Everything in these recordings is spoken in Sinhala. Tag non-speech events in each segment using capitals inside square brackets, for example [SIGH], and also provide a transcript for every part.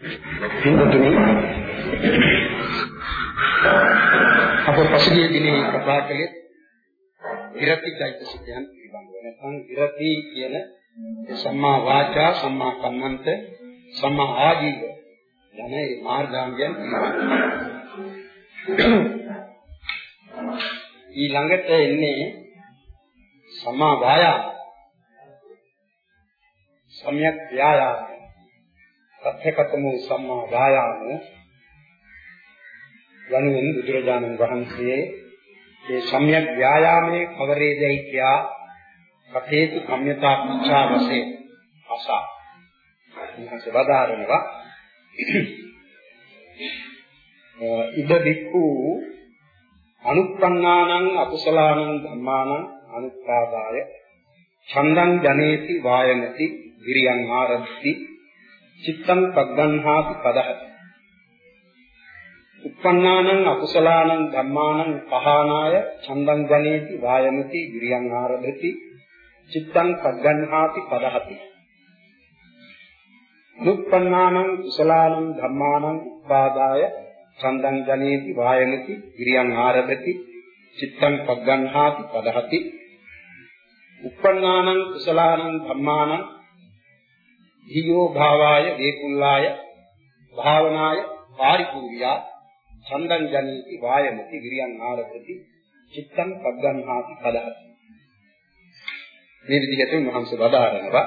පින්වතුනි අප පසුගිය දිනේ කතා කළේ විරති চৈতසිකයන් පිළිබඳව. නැත්නම් විරති කියන සම්මා වාචා, සම්මා කම්මන්ත, සම්මා ආජීව යන මේ මාර්ගාංගයන් ඊළඟට එන්නේ සම්මා වායාම සම්‍යක් ව්‍යායාම සත්‍යකතම සම්මා වායාම යනුවෙන් බුදුරජාණන් වහන්සේ මේ සම්‍යක් ව්‍යායාමයේ කවරේදයි කියා කතේතු කම්යතා පුච්ඡා වශයෙන් අසා. ඉහස වදාරනවා. ඉද වික්ඛු අනුප්පන්නානං අකුසලානං ධම්මානං අනුත්පාදාය. ඡන්දං ජනේති වායනති විරියං ආරද්ධි චිත්තං පග්ගන්හාති පදහති uppannānaṁ akusalaanaṁ dhammānaṁ pahānāya chandam janeti vāyamati viriyam āradhati චිත්තං පග්ගන්හාති පදහති. දුප්පන්නානං කුසලානං ධම්මානං උපාදාය චන්දං ජනේති වායමති විරියං ආරභති චිත්තං පග්ගන්හාති පදහති. uppannānaṁ කුසලානං ධම්මානං ධියෝ භාවාය වේකුල්ලාය භාවනාය පාරිපූර්යා චන්දං ජනේති වායමති විරියං ආරභති චිත්තං පග්ගන්හාති පදහති. මේ විදිහට උන්වහන්සේ වදාරනවා.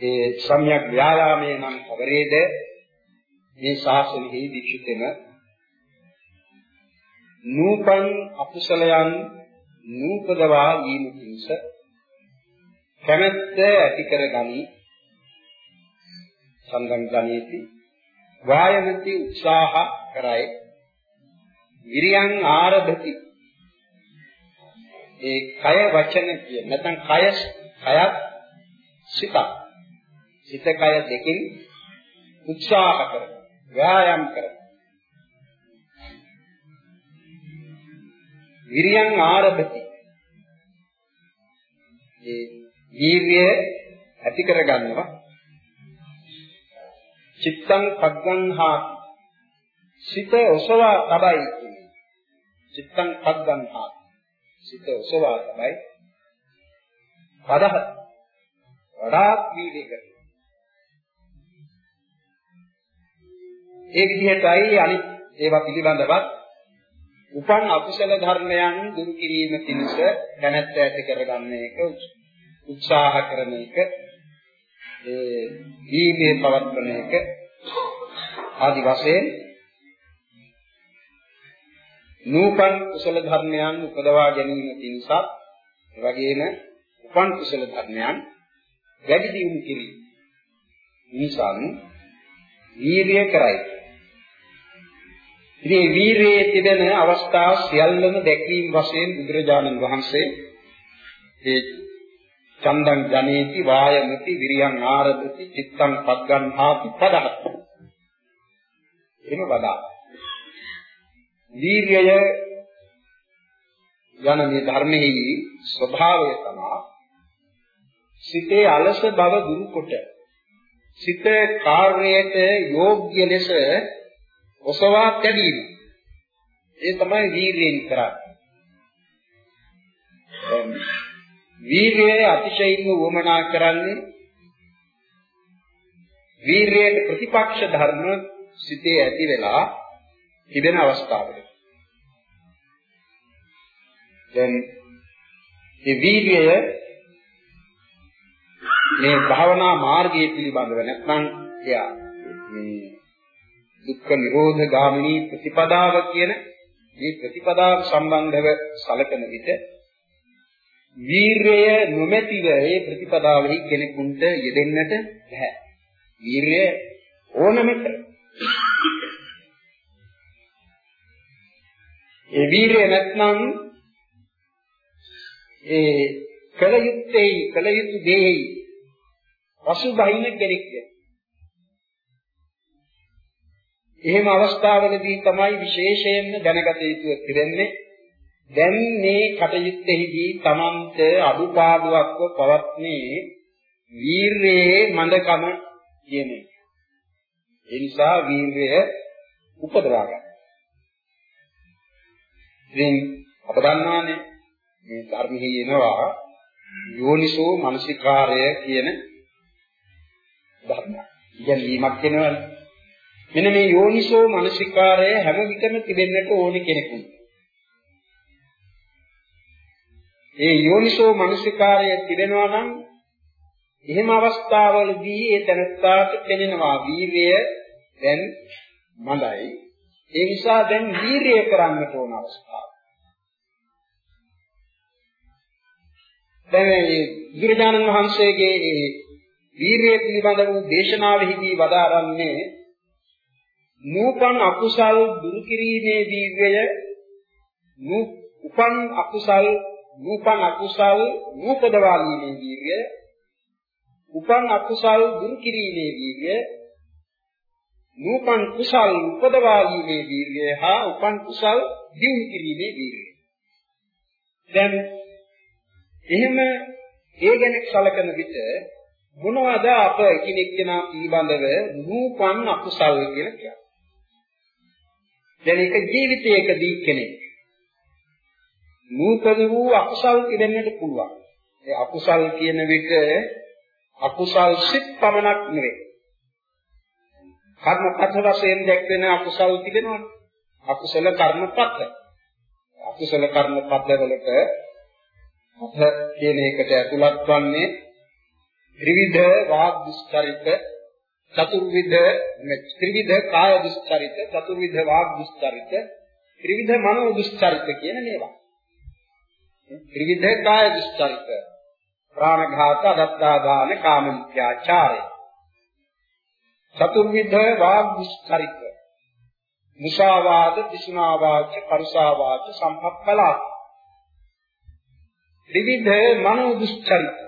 ඒ සම්‍යක් ව්‍යායාමයේ නම් කවරේද? මේ ශාසනයෙහි දීක්ෂිතෙන නූපන් අකුසලයන් නූපදවා වීම පිණිස කැමැත්ත ඇති කරගනි. සංගම් ගණීති. වායමති උත්සාහ කරයි. විරියං ආරභති. ඒ කය වචන කිය නැත්නම් කය කයත් සිත සිත කය දෙකෙන් උත්සාහ කර ව්‍යායාම කර විරියං ආරභති. ඒ වීර්ය ඇති කර ගන්නවා චිත්තං පග්ගන්හාති සිත ඔසවා තබයි කියන්නේ චිත්තං පග්ගන්හාති සිත ඔසවා තබයි පදහ වඩාත් වීර්ය කරනවා ඒ විදිහටයි අනිත් ඒවා පිළිබඳවත් උපන් අකුසල ධර්මයන් දුරු කිරීම පිණිස දැනත්ත ඇති කරගන්න එක උත්සාහ කරන එක. ඒ දීපේ පවත්වන එක ආදි වශයෙන් නූපන් කුසල ධර්මයන් උපදවා ගැනීම පිණිසත් එවැගේම උපන් කුසල ධර්මයන් වැඩි දියුණු කිරීම නිසාන් වීර්ය කරයි. ඉතින් වීරයේ තිබෙන අවස්ථා සියල්ලම දැකීම වශයෙන් බුදුරජාණන් වහන්සේ ඒ චන්දං ජනේති වායමති විරියං ආරභති චිත්තං පග්ගන්හාති පදහත් එහෙම වදා. වීර්යය යන මේ ධර්මයේ ස්වභාවය තමයි සිතේ අලස බව දුරු කොට සිත කාර්යයට යෝග්‍ය ලෙස ඔසවා තැබීම ඒ තමයි වීර්යයෙන් කරන්නේ. වීර්යය අතිශයින්ම වමනා කරන්නේ වීර්යයට ප්‍රතිපක්ෂ ධර්ම සිතේ ඇති වෙලා තිබෙන අවස්ථාවක. දැන් මේ වීර්යය මේ භාවනා මාර්ගයේ පිළිබඳව නැත්නම් එයා මේ දුක්ඛ නිරෝධ ගාමිනී ප්‍රතිපදාව කියන මේ ප්‍රතිපදාව සම්බන්ධව සැලකෙන විට වීරය නොමැතිව ඒ ප්‍රතිපදාවෙහි කෙනෙකුට යෙදෙන්නට බෑ. වීරය ඕනම ඒ වීරය නැත්නම් ඒ කල යුත්තේ කල යුතු දෙෙහි පසුබහින කෙනෙක් එහෙම අවස්ථාවලදී තමයි විශේෂයෙන්ම දැනගත යුතු වෙන්නේ දැන් මේ කටයුත්තේදී තමන්ට අඩුපාඩුවක්ව පවත්නේ වීරයේ මන්දකම කියන එක. ඒ නිසා වීර්යය උපදවා ගන්න. ඉතින් අප දන්නානේ මේ ධර්මෙහි එනවා යෝනිසෝ මනසිකාරය කියන ධර්මයක්. ඉගෙනීමක් වෙනවනේ. මෙන්න මේ යෝනිසෝ මනසිකාරය හැම විටම තිබෙන්නට ඕනි කෙනෙකුට. ඒ යෝනිසෝ මනසිකාරය තිබෙනවා නම් එහෙම අවස්ථාවලදී ඒ තනත්තාට පෙනෙනවා වීර්යය දැන් මඳයි. ඒ නිසා දැන් වීර්යය කරන්නට ඕන අවස්ථාව. දැන් මේ බුදුරජාණන් වහන්සේගේ මේ වීරිය පිළිබඳ වූ දේශනාවෙහිදී වදාරන්නේ නූපන් අකුසල් දුරු කිරීමේ වීර්යය උපන් අකුසල් නූපන් අකුසල් නූපදවාලීමේ වීර්යය උපන් අකුසල් දුරු කිරීමේ වීර්යය නූපන් කුසල් උපදවාලීමේ වීර්යය හා උපන් කුසල් දියුණු කිරීමේ වීර්යය දැන් එහෙම ඒ ගැන සැලකන විට මොනවද අප එකිනෙක කෙනා පිළිබඳව නූපන් අකුසල් කියලා කියන්නේ. දැන් ඒක ජීවිතයකදී කෙනෙක් නූතන වූ අකුසල් කිදෙන්නට පුළුවන්. ඒ අකුසල් කියන විට අකුසල් සිත් පමණක් නෙවෙයි. කර්මපත වශයෙන් දැක්වෙන අකුසල් තිබෙනවනේ. අකුසල කර්මපත. අකුසල කර්මපත වලට අත කියන එකට ඇතුළත් වන්නේ ත්‍රිවිධ වාග් දුස්චරිත චතුර්විධ ත්‍රිවිධ කාය දුස්චරිත චතුර්විධ වාග් දුස්චරිත ත්‍රිවිධ මනෝ දුස්චරිත කියන මේවා ත්‍රිවිධ කාය දුස්චරිත ප්‍රාණඝාත අදත්තාදාන කාමමිත්‍යාචාරය චතුර්විධ වාග් දුස්චරිත. මුසාවාද පිසුනාවාච පරුසාවාච සම්පප්පලාප. ත්‍රිවිධ මනෝ දුස්චරිත.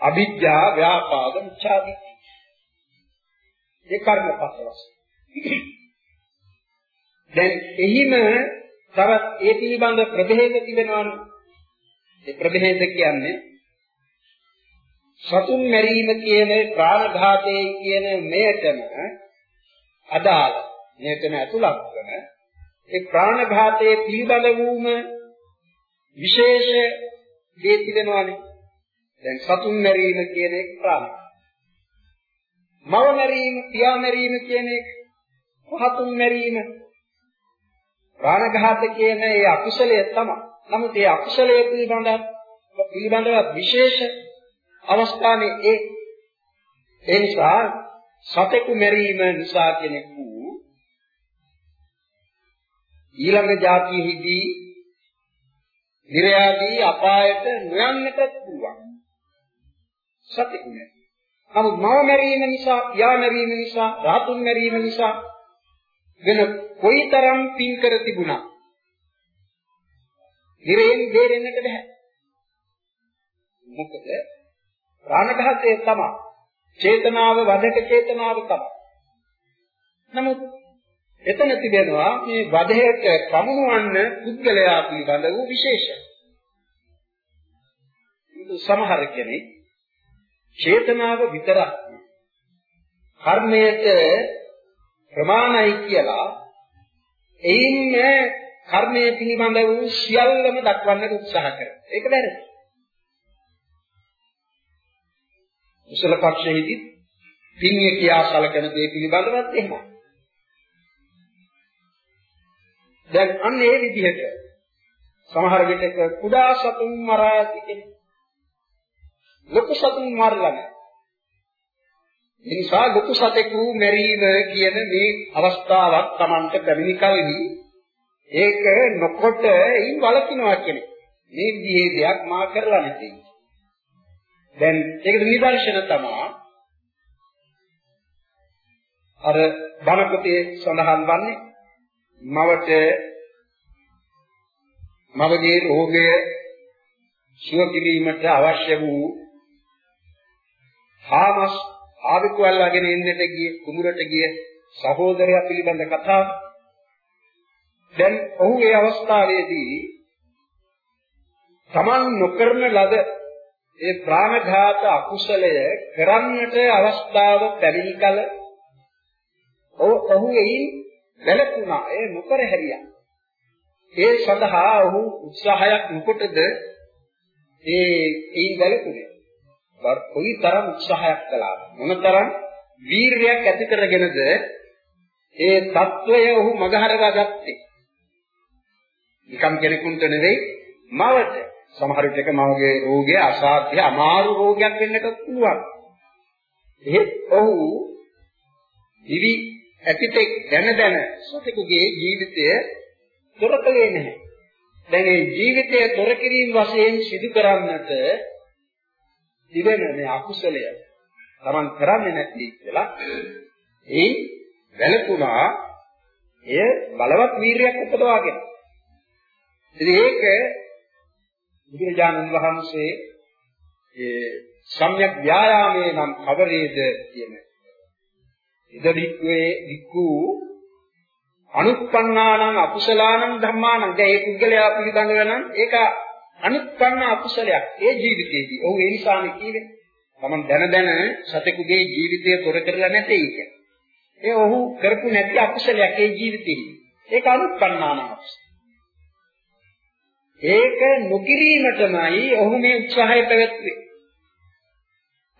අවිද්‍යා ව්‍යාපාද මිච්ඡාදිට්ඨි. ඒ කර්මපස්සවස් දැන් එහිම තවත් ඒ පිළිබඳ ප්‍රභේද තිබෙනවනේ. ඒ ප්‍රභේද කියන්නේ සතුන් මැරීම කියන ප්‍රාණඝාතයේ කියන මෙයටම අදාළ මෙයටම ඇතුළත් වන ඒ ප්‍රාණඝාතයේ පිළිබඳ වූම විශේෂ දේ තිබෙනවානේ. දැන් සතුන් මැරීම කියන එක ප්‍රාණය. මව මැරීම, පියා මැරීම කියන එක පහතුන් මැරීම. ප්‍රාණඝාත කියන ඒ අකුසලය තමයි. නමුත් ඒ අකුසලය පිළිබඳව පිළිබඳව විශේෂ අවස්ථාවේ ඒ ඒ නිසා සතෙකු මැරීම නිසා කෙනෙකු ඊළඟ જાතියෙහිදී නිර්යාදී අපායට නොයන්නට පුළුවන්. සත්‍යකුනේ. නමුත් මව මැරීම නිසා, පියා මැරීම නිසා, රාතුන් මැරීම නිසා වෙන කොයිතරම් පින් කර තිබුණා. නිරයෙන් දෙරෙන්නට බෑ. මොකද ප්‍රාණඝාතය තමයි. චේතනාව වදක චේතනාව තමයි. නමුත් එතන තිබෙනවා මේ වදයට පමුණවන්න පුද්ගලයා පිළිබඳ වූ විශේෂය. සමහර කෙනෙක් චේතනාව විතරක් කර්මයට ප්‍රමාණයි කියලා එයින් කර්මයේ පිළිබඳ වූ සියල්ලම දක්වන්නට උත්සාහ කරනවා. ඒක වැරදි. කුසල පක්ෂයේදී පින්ය කියා සලකන දේ පිළිබඳවත් එහෙමයි. දැන් අන්න ඒ විදිහට සමහර විටක කුඩා සතුන් මරා ඇති කෙනෙක් ලොකු සතුන් මරලා නැහැ. ඒ නිසා ලොකු සතෙකු මැරීම කියන මේ අවස්ථාවක් Tamanට පැමිණි කලෙහි ඒක නොකොට ඉන් වළකිනවා කියන්නේ. මේ විදිහේ දෙයක් මා කරලා නැති. දැන් ඒකද නිදර්ශන තමයි අර බණ පොතේ සඳහන් වන්නේ මවට මවගේ රෝගය සුව කිරීමට අවශ්‍ය වූ හාමස් ආවිකු අල්ලාගෙන ඉන්නට ගිය කුඹරට ගිය සහෝදරයා පිළිබඳ කතාව දැන් ඔහු ඒ අවස්ථාවේදී Taman නොකරන ලද ඒ ප්‍රාණඝාත අකුසලය කරන්නට අවස්ථාව පැමිණි කල ඔහු එයින් වැළකුණා. ඒ නොකර හැරියා. ඒ සඳහා ඔහු උත්සාහයක් නොකොටද ඒ එයින් වැළකුණේ. කොයි තරම් උත්සාහයක් කළාද? මොනතරම් වීරයක් ඇති කරගෙනද ඒ తত্ত্বය ඔහු මගහරවා ගත්තේ? නිකම් කෙනෙකුට නෙවෙයි මවට. සමහර විටක මවගේ රෝගය අසාධ්‍ය අමාරු රෝගයක් වෙන්නට පුළුවන්. එහෙත් ඔහු දිවි ඇතිතෙක් දැන දැන සතෙකුගේ ජීවිතය දොරකලේ නැහැ. දැන් ජීවිතය දොර කිරීම වශයෙන් සිදු කරන්නට තිබෙන මේ අකුසලය Taman කරන්නේ නැති කියලා ඒ වැළකුණා එය බලවත් වීරියක් උපදවාගෙන. ඉතින් ඒක බුදුරජාණන් වහන්සේ ඒ සම්‍යක් ව්‍යායාමයේ නම් කවරේද කියන ඉදලික්වේ වික්ඛු අනුත්පන්නානං අකුසලානං ධම්මානං දැන් ඒ පුද්ගලයා පිළිබඳව නම් ඒක අනුත්පන්න අකුසලයක් ඒ ජීවිතයේදී. ඔව් ඒ නිසානේ කියන්නේ. Taman දැන දැන සතෙකුගේ ජීවිතය තොර කරලා නැtei කියන්නේ. ඒ ඔහු කරපු නැති අකුසලයක් ඒ ජීවිතේදී. ඒක අනුත්පන්නානං අකුසල. ඒක නොකිරීමටමයි ඔහු මේ උත්සාහය පැවැත්වුවේ.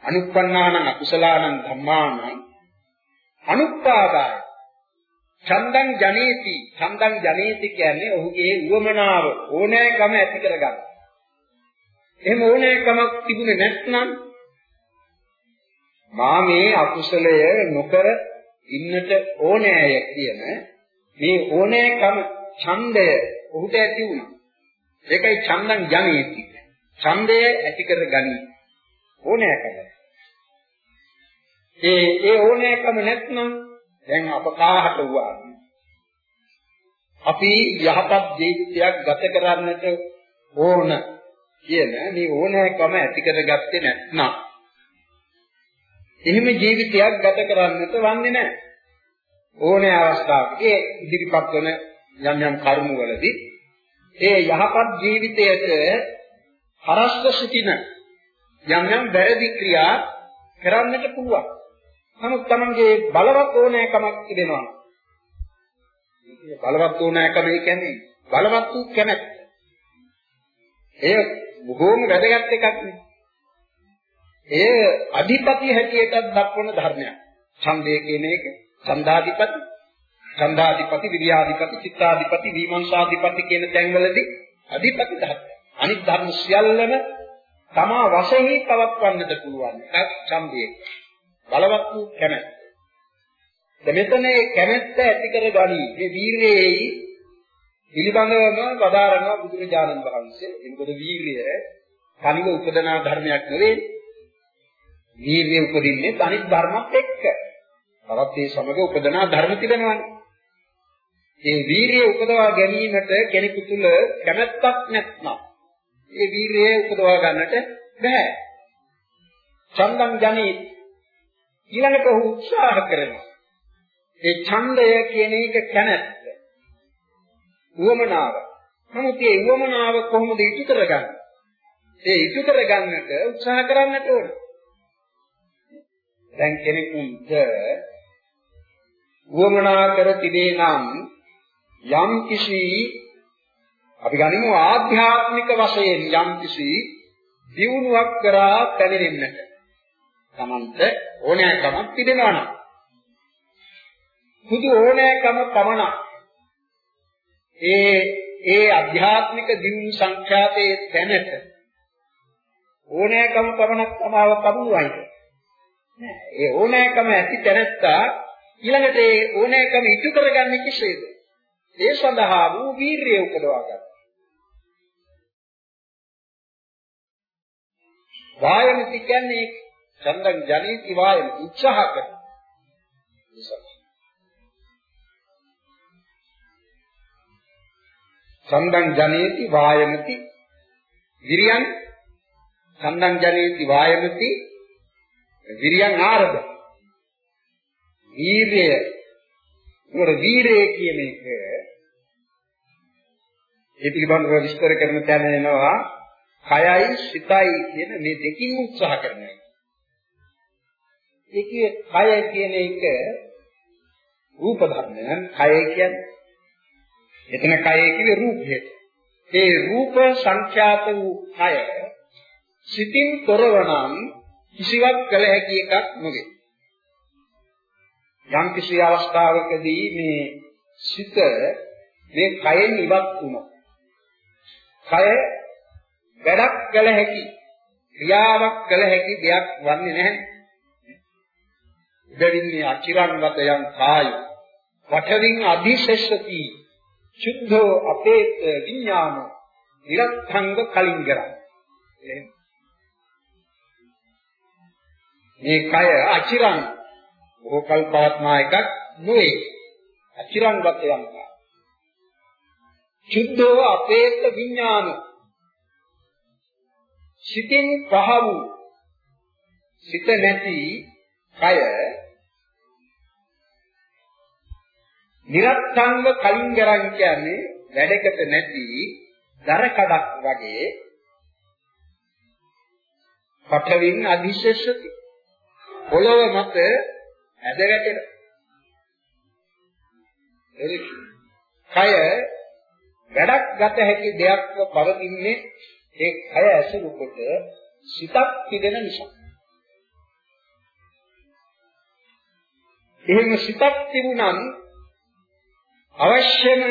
අනුත්පන්නානං අකුසලානං ධම්මානං අනුත්පාදාය චන්දං ජනේති චන්දං ජනේති කියන්නේ ඔහුගේ උවමනාව ඕනෑකම ඇති කරගන්න. එහෙම ඕනෑකමක් තිබුණේ නැත්නම් මා මේ අකුසලය නොකර ඉන්නට ඕනෑය කියන මේ ඕනෑකම ඡන්දය ඔහුට ඇති වුණා. ඒකයි ඡන්දං ජනේති. ඡන්දය ඇති කරගනි. ඕනෑකම. ඒ ඒ ඕනෑකම නැත්නම් දැන් අප කාහට වුණා. අපි යහපත් ජීවිතයක් ගත කරන්නට ඕන කියන මේ ඕනෑකම ඇති කරගත්තේ නැත්නම් එහෙම ජීවිතයක් ගත කරන්නට වන්නේ නැහැ. ඕනෑ අවස්ථාවක ඒ ඉදිරිපත් වන යම් යම් කර්ම වලදී ඒ යහපත් ජීවිතයට හරස්ව සිටින යම් යම් වැරදි ක්‍රියා කරන්නට පුළුවන්. නමුත් Tamanගේ බලවත් ඕනෑකමක් තිබෙනවා. බලවත් ඕනෑකම කියන්නේ බලවත් වූ කැමැත්ත. එය බොහෝම වැදගත් එකක් නේ. එය අධිපති හැටියට දක්වන ධර්මයක්. ඡන්දය කියන එක ඡන්දාධිපති, ඡන්දාධිපති, විරියාධිපති, චිත්තාධිපති, විමංශාධිපති කියන තැන්වලදී අධිපති ධර්ම. අනිත් ධර්ම සියල්ලම තමා වශයෙන් පවත්වන්නට පුළුවන්. ඒක ඡන්දය. බලවත් වූ කැමැත්ත. දැන් මෙතන මේ කැමැත්ත ඇති කර ගනි. මේ වීරියෙහි පිළිබඳවම වදාරනවා බුදුරජාණන් වහන්සේ. මොකද වීරිය කනිව උපදනා ධර්මයක් නෙවෙයි. වීරිය උපදින්නේ අනිත් ධර්මත් එක්ක. තවත් ඒ සමග උපදනා ධර්ම තිබෙනවානේ. ඒ වීරිය උපදවා ගැනීමට කෙනෙකු තුල කැමැත්තක් නැත්නම් ඒ වීරිය උපදවා ගන්නට බෑ. චන්දං ජනී ඊළඟට ඔහු උත්සාහ කරනවා. ඒ ඡන්දය කියන එක කැමැත්ත. උවමනාව. නමුත් මේ උවමනාව කොහොමද ඉටු කරගන්නේ? ඒ ඉටු කරගන්නට උත්සාහ කරන්නට ඕන. දැන් කෙනෙකුට උවමනා කර තිබේ නම් යම් කිසි අපි ගනිමු ආධ්‍යාත්මික වශයෙන් යම් කිසි දියුණුවක් කරා පැමිණෙන්නට. Tamante ඕනෑකමක් තිබෙනවා නම් බුදු ඕනෑකම පමණ ඒ ඒ අධ්‍යාත්මික දිනු සංඛ්‍යාතයේ තැනට ඕනෑකම පමණක් තමාව කමුවයි නෑ ඒ ඕනෑකම ඇති තැනත්තා ඊළඟට ඒ ඕනෑකම ඉටු කරගන්නේ කෙසේද? ඒ සඳහා වූ වීරිය උපදවා ගන්න. වායමිති කියන්නේ චන්දං ජනීති වායම උත්සාහ කරන චන්දං ජනේති වායමති විරියං චන්දං ජනේති වායමති විරියං ආරබ වීරය මොකද වීරය කියන එක ඒ පිළිබඳව විස්තර කරන තැන එනවා කයයි සිතයි කියන මේ දෙකින් උත්සාහ කරනවා. ඒකේ කය කියන එක රූප ධර්මයන් කය කියන්නේ. එතන කය කිව්වේ රූපය. ඒ රූප සංඛ්‍යාත වූ කය සිතින් තොරව නම් කිසිවක් කළ හැකි එකක් නොවේ. යම් කිසි අවස්ථාවකදී මේ සිත මේ කයෙන් ඉවත් වුණා. කය වැඩක් කළ හැකි ක්‍රියාවක් කළ හැකි දෙයක් වන්නේ නැහැ. දෙවින්නේ අචිරන්වත යම් කාය වඨවින් අධිශෙෂති චුද්ධෝ අපේත විඥාන නිරත්ංග කලින්ගර මේ කය අචිරන් බොහෝ කල් පවත්නා එකක් නෙවෙයි අචිරන්ගත යම් කාය චුද්ධෝ අපේත විඥාන සිතින් පහ වූ සිත නැති කය නිරත්තංග කලින් ගරන් කියන්නේ වැඩකට නැති දර කඩක් වගේ පඨවින් අධිශේෂති පොළොව මත ඇද වැටෙන කය වැඩක් ගත හැකි දෙයක්ව පවතින්නේ ඒ කය ඇසුරු කොට සිතක් පිදෙන නිසා. එහෙම සිතක් තිබුණනම් අවශ්‍යම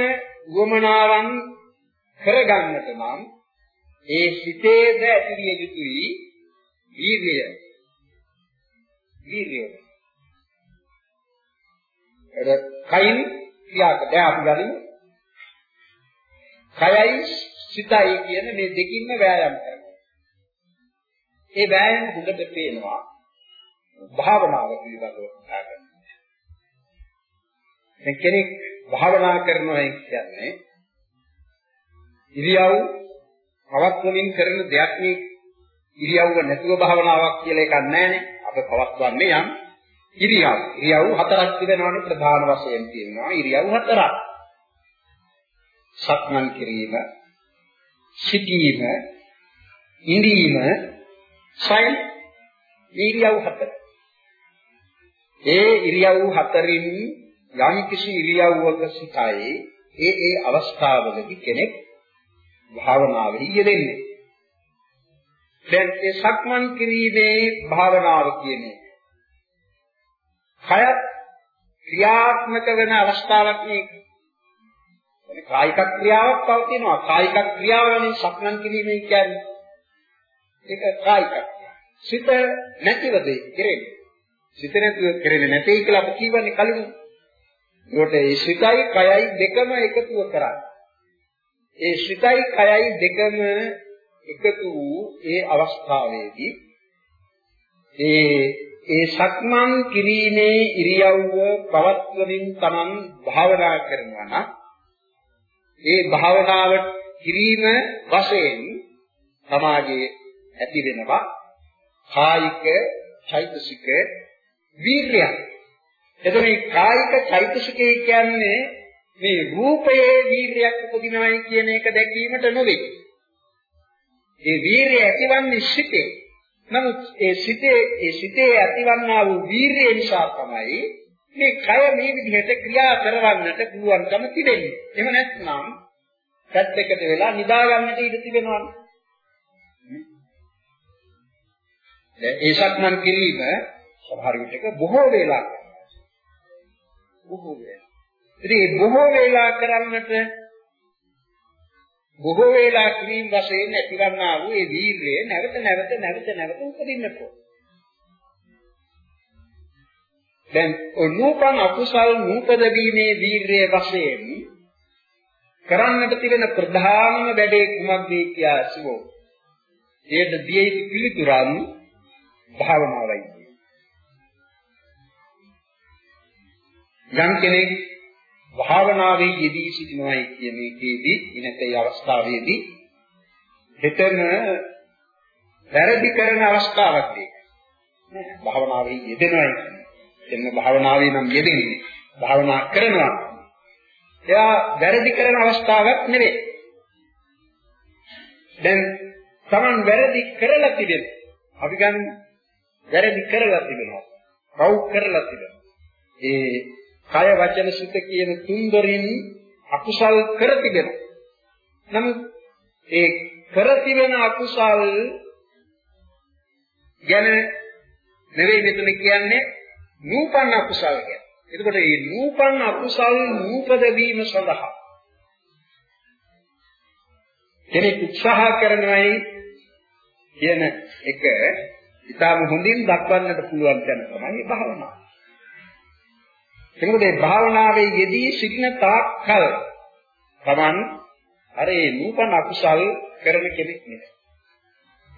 වමනාවන් කරගන්නට නම් ඒ සිතේද ඇතිවිය යුතුයි වීර්යය. වීර්යය. එද කයින් ක්‍රියාක දැන් අපි ගනිමු. කයයි සිතයි කියන මේ දෙකින්ම වෑයම් කරනවා. ඒ වෑයම් හොඳට පේනවා භාවනාව පිළිබඳව කතා කරනවා. දැන් කෙනෙක් භාවනා කරනවා කියන්නේ ඉරියව් පවත්වමින් කරන දෙයක් නේ ඉරියව්ව නැතුව භාවනාවක් කියලා එකක් නැහැනේ. අප පවත්වන්නේ යම් ඉරියව්. ඉරියව් හතරක් තිබෙනවානේ ප්‍රධාන වශයෙන් තියෙනවා. ඉරියව් හතරක්. සක්මන් කිරීම, සිටීම, ඉඳීම, සයි ඉරියව් හතර. ඒ ඉරියව් හතරින් යම් කිසි ඉරියව්වක සිටයි ඒ ඒ අවස්ථාවලදී කෙනෙක් භාවනාවෙහි යෙදෙන්නේ. දැන් ඒ සක්මන් කිරීමේ භාවනාව කියන්නේ කයත් ක්‍රියාත්මක වෙන අවස්ථාවක් මේක. කායික ක්‍රියාවක් පවතිනවා. කායික ක්‍රියාවනේ සක්මන් කිරීමේ කියන්නේ. ඒක කායික. සිත නැතිවද කෙරෙන්නේ. සිත නැතිව කෙරෙන්නේ නැtei කියලා අපි කියවන්නේ කලින්. ඒකට ඒ සිතයි කයයි දෙකම එකතුව කරන්නේ. ඒ සිතයි කයයි දෙකම එකතු වූ ඒ අවස්ථාවේදී ඒ ඒ සක්මන් කිරීමේ ඉරියව්ව පවත්වමින් Taman භාවනා කරනවා නම් ඒ භාවනාව කිරීම වශයෙන් සමාජයේ ඇති වෙනවා කායික චෛතසික වීර්යය. එතකොට මේ කායික චෛතසිකය කියන්නේ මේ රූපයේ වීර්යයක් උපදිනවයි කියන එක දැකීමට නොවේ. ඒ වීර්යය ඇතිවන්නේ සිතේ. නමුත් ඒ සිතේ ඒ සිතේ ඇතිවන්නා වූ වීර්යය නිසා තමයි මේ කය මේ විදිහට ක්‍රියා කරවන්නට පුළුවන්කම තිබෙන්නේ. එහෙම නැත්නම් පැත්තකට වෙලා නිදා ගන්නට ඉඩ තිබෙනවනේ. දැන් ඒ සක්මන් කිරීම සමහර විටක බොහෝ වේලා කරනවා. බොහෝ වේලා. ඉතින් බොහෝ වේලා කරන්නට බොහෝ වේලා කිරීම වශයෙන් ඇතිවන්නා වූ ඒ වීර්යය නැවත නැවත නැවත නැවත උපදින්නට ඕන. දැන් නූපන් අකුසල් නූපද වීමේ වීර්යය වශයෙන් කරන්නට තිබෙන ප්‍රධානම වැඩේ කුමක්ද කියා අසුවෝ. ඒද දිය යුතු පිළිතුරන් භාවනාවයි. යම් කෙනෙක් භාවනාවේ යෙදී සිටිනවායි කියන එකේදී ඉනතේ අවස්ථාවේදී හිතන වැරදි කරන අවස්ථාවක් ඒක. භාවනාවේ යෙදෙනවායි කියන්නේ. භාවනාවේ නම් යෙදෙන්නේ. භාවනා කරනවා. එයා වැරදි කරන අවස්ථාවක් නෙවෙයි. දැන් Taman වැරදි කරලා තිබෙන. අපි ගන්න වැරදි කරලා තිබෙනවා. පව් කරලා තිබෙනවා. ඒ කය වචන සිත කියන තුන් දොරින් අකුසල් කර තිබෙනවා. නමුත් ඒ කර තිබෙන අකුසල් ගැන නෙවෙයි මෙතන කියන්නේ නූපන්න අකුසල් ගැන. එතකොට මේ නූපන්න අකුසල් නූපද වීම සඳහා කෙනෙක් උත්සාහ කරනවායි කියන එක ඉතාම හොඳින් දක්වන්නට පුළුවන් තැන තමයි භාවනාව. එතකොට මේ භාවනාවේ යෙදී සිටින තාක්කල් Taman අර ඒ නූපන් අකුසල් කරන කෙනෙක් නෙවෙයි.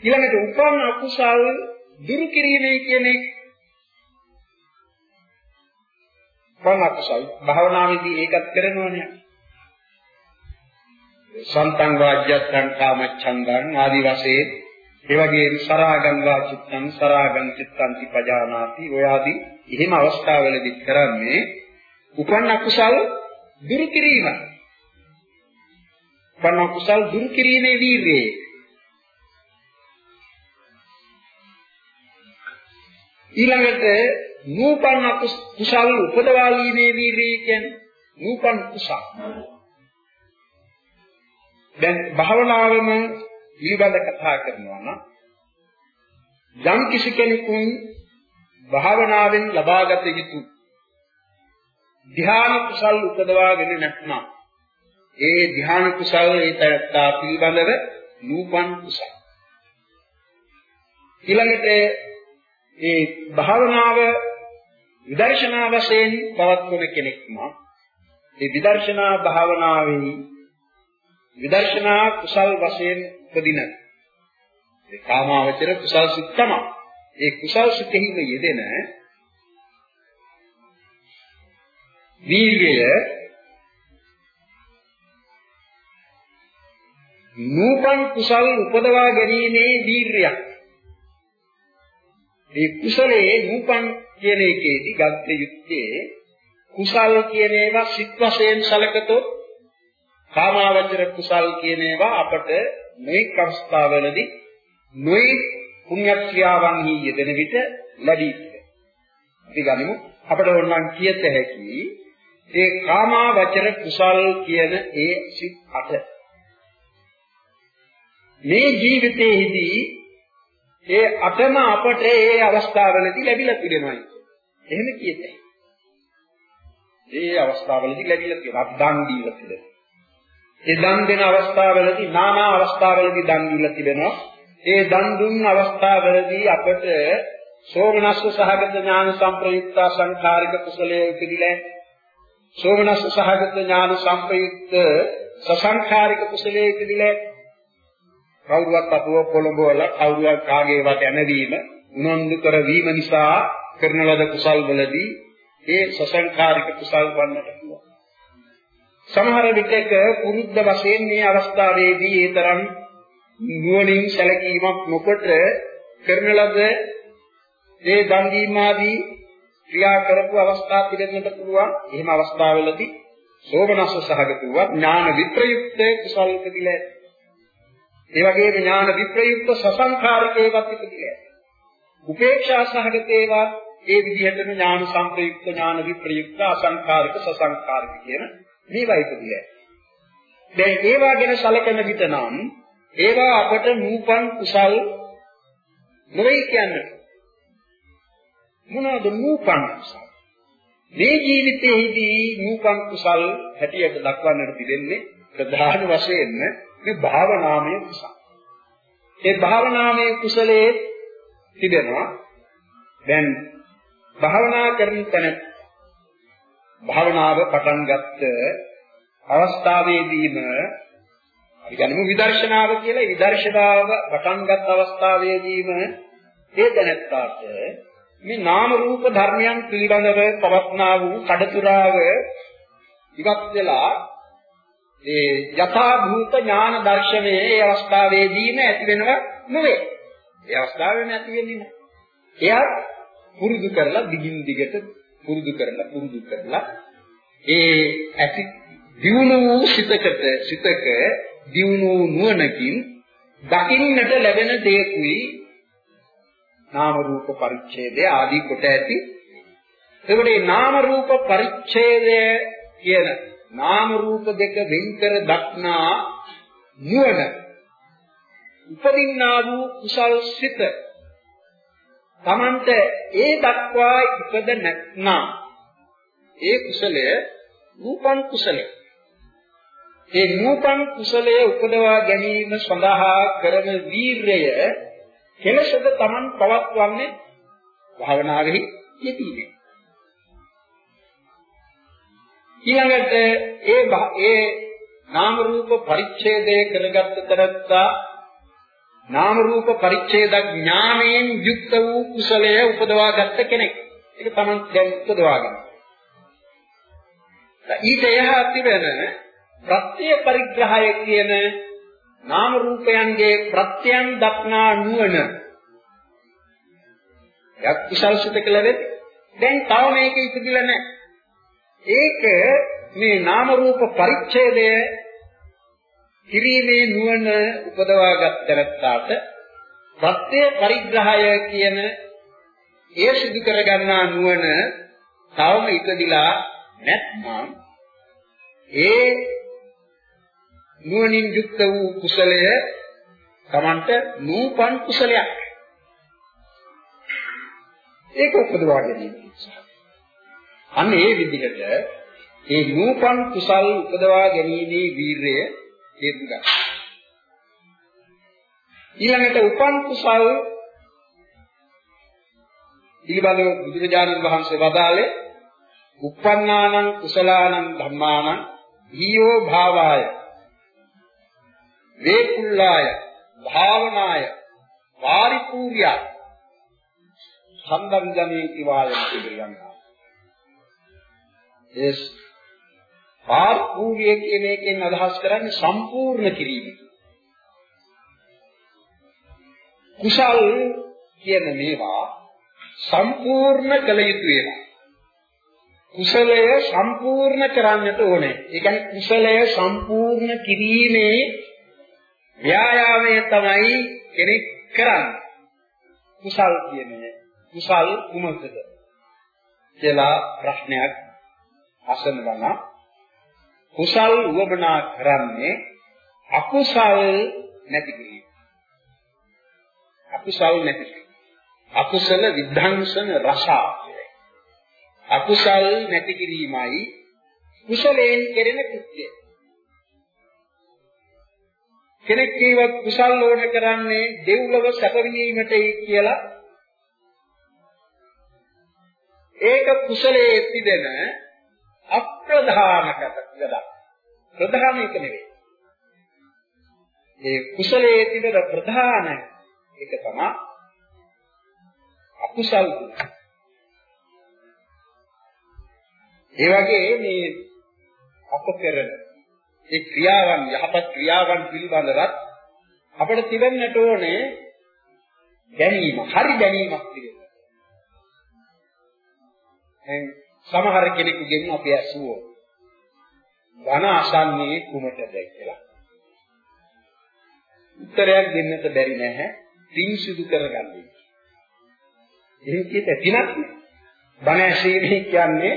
ඊළඟට උපන් අකුසල් දුරු කිරීමේ කියන එක උපන් අකුසල් භාවනාවේදී ඒකත් කරනවනේ. සන්තං වාජ්‍යත්තං කාමච්ඡන්දං ආදි වශයෙන් ඒ වගේම සරාගං වා චිත්තං සරාගං චිත්තං පජානාති ඔය ආදී එහෙම අවස්ථාවලදී කරන්නේ උපන් අකුසල් දුරු කිරීම. උපන් අකුසල් දුරු කිරීමේ වීර්යය. ඊළඟට නූපන් කුසල් උපදවාලීමේ වීර්යය කියන්නේ නූපන් කුසල්. දැන් භාවනාවෙම ඊබඳ කතා කරනවා නම් යම් කිසි කෙනෙකුන් භාවනාවෙන් ලබාගත යුතු ධ්‍යාන කුසල් උපදවාගෙන නැත්නම් ඒ ධ්‍යාන කුසල් ඒ තරත්තා පිළිබඳව නූපන් කුසල්. ඊළඟට ඒ භාවනාව විදර්ශනා වශයෙන් පවත්වන කෙනෙක් නම් ඒ විදර්ශනා භාවනාවේ විදර්ශනා කුසල් වශයෙන් උපදින ඒ කාමාවචර කුසල් සිත් තමයි. ඒ කුසල් සිතෙහිම යෙදෙන වීර්යය නූපන් කුසල් උපදවා ගැනීමේ වීර්යයක්. මේ කුසලයේ නූපන් කියන එකේදී ගත්ත යුත්තේ කුසල් කියන ඒවා සිත් වශයෙන් සැලකතොත් කාමාවචර කුසල් කියන ඒවා අපට මේ අවස්ථාවලදී නොයි පුණ්‍ය ක්‍රියාවන්හි යෙදෙන විට ලැබී තිබේ. අපි ගනිමු අපට ඕනනම් කියත හැකි ඒ කාමාවචර කුසල් කියන ඒ සිත් අට මේ ජීවිතයේදී ඒ අටම අපට ඒ අවස්ථාවලදී ලැබිලා තිබෙනවා. එහෙම කියතේ. ඒ අවස්ථාවලදී ලැබිලා තියෙනවා. දන් දීලා තිබෙනවා. ඒ දන් දෙන අවස්ථාවලදී নানা අවස්ථාවලදී දන් දීලා තිබෙනවා. ඒ දන් දුන්න අවස්ථාවලදී අපට සෝමනස්ස සහගත ඥාන සංප්‍රයුක්ත සංඛාරික කුසලයේ උපදිලා සෝමනස්ස සහගත ඥාන සංප්‍රයුක්ත සසංඛාරික කුසලයේ උපදිලා කවුරුවත් අපව පොළඹවල කවුරුවත් කාගේවත් ඇනවීම උනන්දු කරවීම නිසා කරන ලද කුසල් වලදී ඒ සසංඛාරික කුසල් වන්නට පුළුවන් සමහර විටක පුරුද්ද වශයෙන් මේ අවස්ථාවේදී ඒ තරම් නුවණින් සැලකීමක් නොකොට කරන ලද ඒ දන් දීම ආදී ක්‍රියා කරපු අවස්ථා පිළිගන්නට පුළුවන්. එහෙම අවස්ථාවලදී සෝමනස්ස සහගත වූ ඥාන විප්‍රයුක්ත කුසල් පිළිල ඒ වගේම ඥාන විප්‍රයුක්ත සසංඛාරිකේවත් පිළිල උපේක්ෂා සහගත ඒවා ඒ විදිහටම ඥාන සංප්‍රයුක්ත ඥාන විප්‍රයුක්ත අසංඛාරික සසංඛාරික කියන මේවා ඉදිරිය. දැන් ඒවා ගැන සැලකෙන විට නම් ඒවා අපට නූපන් කුසල් නොවේ කියන්නේ. මොනවද නූපන් කුසල්? මේ ජීවිතයේදී නූපන් කුසල් හැටියට දක්වන්නට පිළිෙන්නේ ප්‍රධාන වශයෙන් මේ භාවනාමය කුසල්. ඒ භාවනාමය කුසලයේ තිබෙනවා දැන් භාවනා කරන තැන භාවනාව පටන් ගත්ත අවස්ථාවේදීම අපි ගනිමු විදර්ශනාව කියලා. විදර්ශනාව පටන් ගත් අවස්ථාවේදීම ඒ දැනත්තාට මේ නාම රූප ධර්මයන් පිළිබඳව පවත්නා වූ කඩතුරාව ඉවත් වෙලා ඒ යථා භූත ඥාන දර්ශනයේ ඒ අවස්ථාවේදීම ඇති වෙනව නෙවෙයි. ඒ අවස්ථාවේම ඇති වෙන්නේ නැහැ. එයා පුරුදු කරලා දිගින් දිගට පුරුදු කරලා පුරුදු කරලා ඒ ඇති දියුණු වූ සිතකට සිතක දියුණු වූ නුවණකින් දකින්නට ලැබෙන දෙයකුයි නාම රූප පරිච්ඡේදය ආදී කොට ඇති. එතකොට මේ නාම රූප පරිච්ඡේදය කියන නාම රූප දෙක වෙන්කර දක්නා නුවණ උපදින්නා වූ කුසල් සිත තමන්ට ඒ දක්වා ඉපද නැත්නම් ඒ කුසලය නූපන් කුසලය. ඒ නූපන් කුසලය උපදවා ගැනීම සඳහා කරන වීරය කෙලසද තමන් පවත්වන්නේ? භාවනාවෙහි යෙදීමෙන් ඊළඟට ඒ ඒ නාම රූප පරිච්ඡේදය කරගත්ත තරත්තා නාම රූප පරිච්ඡේද ඥාණයෙන් යුක්ත වූ කුසලය උපදවා ගත්ත කෙනෙක්. ඒක තමයි දැන් උපදවාගෙන. ඊට එහා තිබෙන ප්‍රත්‍ය පරිග්‍රහය කියන නාම රූපයන්ගේ ප්‍රත්‍යයන් දක්නා නුවණ. යක් කුසල් සිත කියලා වෙන්නේ. දැන් තව මේක ඉතිරිලා නැහැ. ඒක මේ නාම රූප පරිච්ඡේදය කිරීමේ නුවණ උපදවාගත් තැනට ප්‍රත්‍ය පරිග්‍රහය කියන ඒ සිදු කරගන්නා නුවණ තවම ඉපදිලා නැත්නම් ඒ නුවණින් යුක්ත වූ කුසලය Tamanට නූපන් කුසලයක්. ඒක උපදවා ගැනීම අන්න ඒ විදිහට ඒ නූපන් කුසල් උපදවා ගැනීමේ වීරය තේරුම් ගන්න. ඊළඟට උපන් කුසල් පිළිබඳව බුදුරජාණන් වහන්සේ වදාළේ uppannānaṁ කුසලානං ධම්මානං ඊයෝ භාවාය වේකුල්ලාය භාවනාය පාරිපූර්ය සම්බන්ධමේ කිවායම් පිළිගන්නවා. ඒ පාර්පූර්ය කියන එකෙන් අදහස් කරන්නේ සම්පූර්ණ කිරීම. කුසල් කියන මේවා සම්පූර්ණ කළ යුතු ඒවා. කුසලය සම්පූර්ණ කරන්නට ඕනේ. ඒ කියන්නේ කුසලය සම්පූර්ණ කිරීමේ ව්‍යායාමය තමයි කෙනෙක් කරන්නේ. කුසල් කියන්නේ කුසල් කුමකද කියලා ප්‍රශ්නයක් අසනවා කුසල් උවමනා කරන්නේ අකුසල් නැති කිරීම. අකුසල් නැති කිරීම. අකුසල විධංසන රසය. අකුසල් නැති කිරීමයි කුසලයෙන් කෙරෙන කෘත්‍යය. කෙනෙක් කීවත් කුසල් ඕන කරන්නේ දෙව්ලොව සැප විඳීමටයි කියලා ඒක කුසලයේ තිබෙන අප්‍රධානකට යදා. ප්‍රධාන එක නෙවෙයි. ඒ කුසලයේ තිබෙන ප්‍රධාන එක තමයි අකුසල් ගුණ. ඒ වගේ මේ අප කරන ඒ ක්‍රියාවන් යහපත් ක්‍රියාවන් පිළිබඳවත් අපිට තිබෙන්නට ඕනේ දැනීම, හරි දැනීමක් තිබෙන්න. සමහර කෙනෙකුගෙන් අපි ඇසුවෝ වන අසන්නේ කුමටද කියලා. උත්තරයක් දෙන්නට බැරි නැහැ. පින් සිදු කරගන්නේ. එහෙන් කියත පිනක් බණ ඇසීමේ කියන්නේ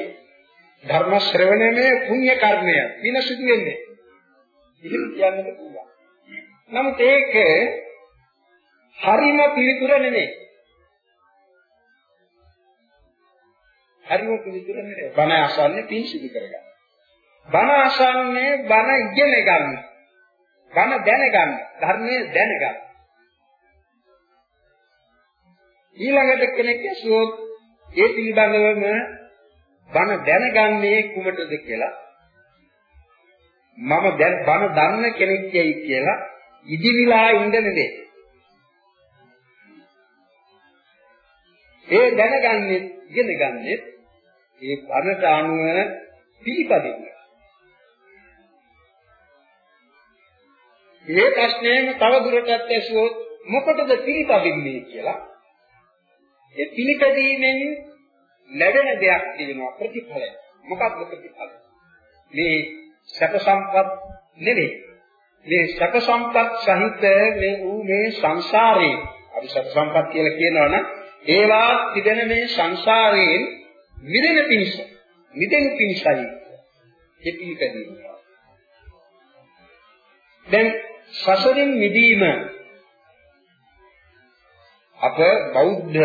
ධර්ම ශ්‍රවණයේ පුණ්‍ය කර්මය පින සිදු වෙන්නේ. එහෙම කියන්නත් පුළුවන්. නමුත් ඒක හරිම පිළිතුර නෙමෙයි. හරිම පිළිතුර නෙමෙයි. බණ අසන්නේ පින් සිදු කරගන්න. බණ අසන්නේ බණ ඉගෙන ගන්න. බණ දැනගන්න. ධර්මයේ දැනගන්න. ඊළඟට කෙනෙක් ඇසුවොත් ඒ පිළිබඳවම බණ දැනගන්නේ කුමටද කියලා මම දැන් බණ දන්න කෙනෙක් යයි කියලා ඉදිවිලා ඉන්න නෙවේ. ඒ දැනගන්නේ ඉගෙන ගන්නෙ ඒ බණට අනුව පිළිපදින්න. මේ ප්‍රශ්නේම තව දුරටත් ඇසුවොත් මොකටද පිළිපදින්නේ කියලා ඒ පිළිපැදීමෙන් ලැබෙන දෙයක් තියෙනවා ප්‍රතිඵලය. මොකක්ද ප්‍රතිඵලය? මේ සැප සම්පත් නෙවෙයි. මේ සැප සම්පත් සහිත මේ ඌ මේ සංසාරේ අපි සැප සම්පත් කියලා කියනවනම් ඒවා තිබෙන මේ සංසාරයෙන් මිදෙන පිණිස මිදෙන පිණිසයි කෙටි දැන් සසරින් මිදීම අප බෞද්ධ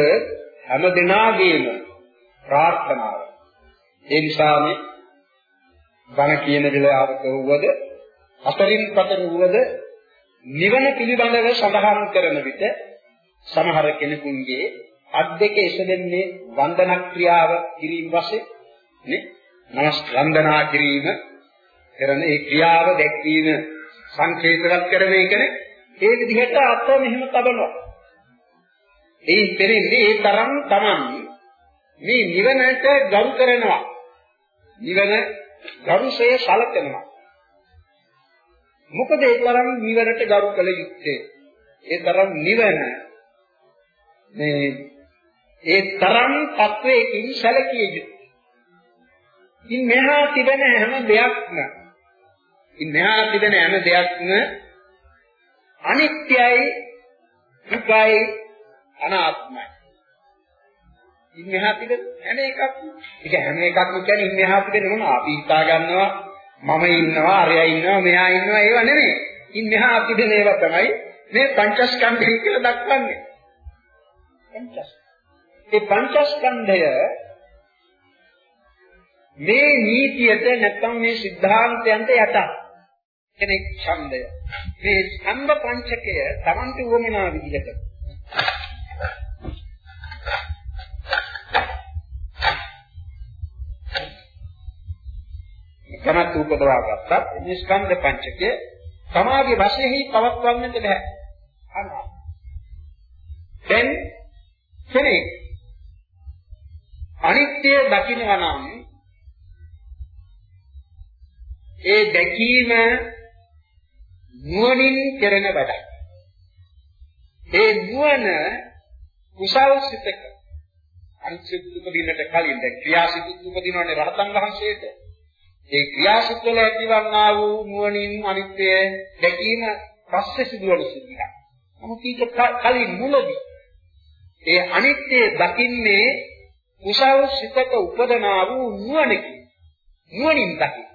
හැම දෙනාගේම ප්‍රාර්ථනාව. ඒ නිසානේ බණ කියන වෙලාවක වුවද අතරින් පතර වුවද නිවන පිළිබඳව සඳහන් කරන විට සමහර කෙනෙකුගේ අත් දෙක එසෙන්නේ වන්දන ක්‍රියාව කිරීම වශයෙන් නේ? නමස් වන්දනා කිරීම කරන ඒ ක්‍රියාව දැක්වීම සංකේතවත් කරන එකනේ ඒ විදිහට අත මෙහෙම තබනවා. ඒ පෙරෙන්නේ ඒ තරම් Taman මේ නිවනට ගරු කරනවා. නිවන ගරුසේ සලකනවා. මොකද ඒ තරම් නිවනට ගරු කළ යුත්තේ? ඒ තරම් නිවන මේ ඒ තරම් තත්වයකින් සැලකිය යුතුයි ඉන් මෙහා තිබෙන හැම දෙයක්ම ඉන් මෙහා තිබෙන හැම දෙයක්ම අනිත්‍යයි දුකයි අනාත්මයි. ඉන් මෙහා තිබෙන හැම එකක්ම ඒක හැම එකක්ම කියන්නේ ඉන් මෙහා තිබෙන මොනවා අපි හිතා ගන්නවා මම ඉන්නවා අරයා ඉන්නවා මෙහා ඉන්නවා ඒව නෙමෙයි. ඉන් මෙහා තිබෙන ඒවා තමයි මේ පංචස්කන්ධය කියලා දක්වන්නේ. පංචස්. මේ පංචස්කන්ධය මේ නීතියට නැත්නම් මේ સિદ્ધාන්තයන්ට යටත් කෙනෙක් ඡන්දය. මේ ඡන්ද පංචකය Tamante උවමනා විදිහට කමත් උපදවා ගත්තත් මේ ස්කන්ධ පංචකය සමාධි වශයෙන්හි පවත්වන්නට බෑ. අන්න. දැන් කෙනෙක් අනිත්‍ය දකින්නවා නම් ඒ දැකීම නුවණින් කරන වැඩක්. ඒ නුවණ කුසල් සිතක අනිත්‍ය උපදිනට කලින් දැන් ක්‍රියාසිත උපදිනවනේ රහතන් වහන්සේට. ඒ ක්‍රියාසිත වල ඇතිවන්නා වූ නුවණින් අනිත්‍ය දැකීම පස්සේ සිදුවන සිද්ධියක්. නමුත් ඊට කලින් මුලදී ඒ අනිත්‍ය දකින්නේ කුසල් සිතක උපදනා වූ නුවණකින්. නුවණින් දකින්න.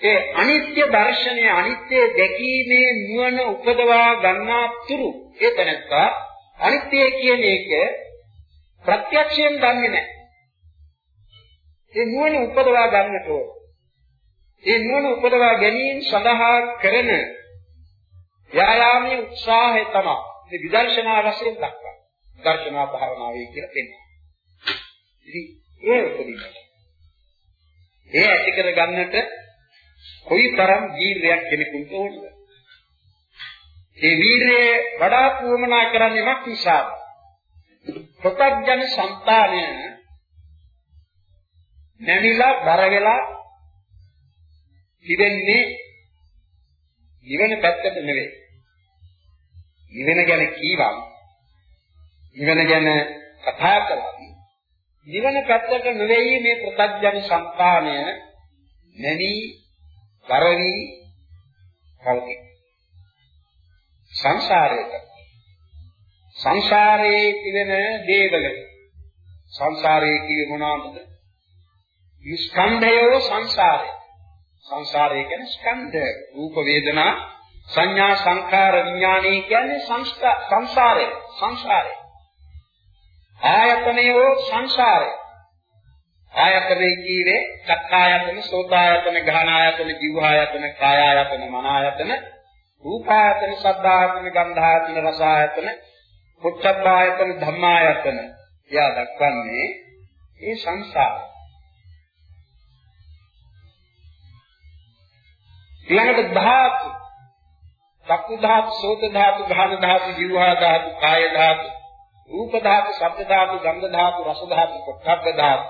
ඒ අනිත්‍ය දර්ශනය අනිත්‍ය දැකීමේ නුවණ උපදවා ගන්නා තුරු ඒ තැනත්තා අනිත්‍ය කියන එක ප්‍රත්‍යක්ෂයෙන් දන්නේ නැහැ. ඒ නුවණ උපදවා ගන්නට ඕන. ඒ නුවණ උපදවා ගැනීම සඳහා කරන යායාමයේ උත්සාහය තමයි මේ විදර්ශනා වශයෙන් දක්වන්නේ. දර්ශනා භාවනාවේ කියලා දෙන්නේ. ඉතින් ඒ උපදිනවා. ඒ ඇති කර ගන්නට කොයිතරම් වීරයක් කෙනෙකුට ඕනද? ඒ වීරයේ වඩා පුවමනා කරන්නේ මක් නිසාද? ප්‍රත්‍යඥ సంతානය නැමිලා බර වෙලා ඉවෙන්නේ නිවෙන පැත්තට නෙවෙයි. නිවෙන ගැන කීවම් නිවෙන ගැන කතා කළා. නිවන පැත්තට නෙවෙයි මේ ප්‍රත්‍යඥ సంతානය නැමී කරවි පවතී. සංසාරයට සංසාරයේ තිබෙන දේවල සංසාරයේ කියේ මොනවාද? ස්කන්ධයෝ සංසාරය. සංසාරය කියන්නේ ස්කන්ධ, රූප වේදනා, සංඥා සංඛාර විඥානයි කියන්නේ සංස්කාරය, සංසාරය. ආයතනයෝ සංසාරය. ආයතනෙ කීවේ චක්කායතන, සෝතායතන, ගහනායතන, જીවහායතන, කායායතන, මනායතන, රූපායතන, සද්ධායතන, ගන්ධායතන, රසායතන, පුච්ඡබ්බායතන, ධම්මායතන. එයා දක්වන්නේ මේ සංසාරය. ඊළඟට ධාතු චක්කු ධාතු, සෝත ධාතු, ගාන ධාතු, જીවහා ධාතු, කාය ධාතු, රූප ධාතු, ශබ්ද ධාතු, ගන්ධ ධාතු, රස ධාතු, පොට්ටබ්බ ධාතු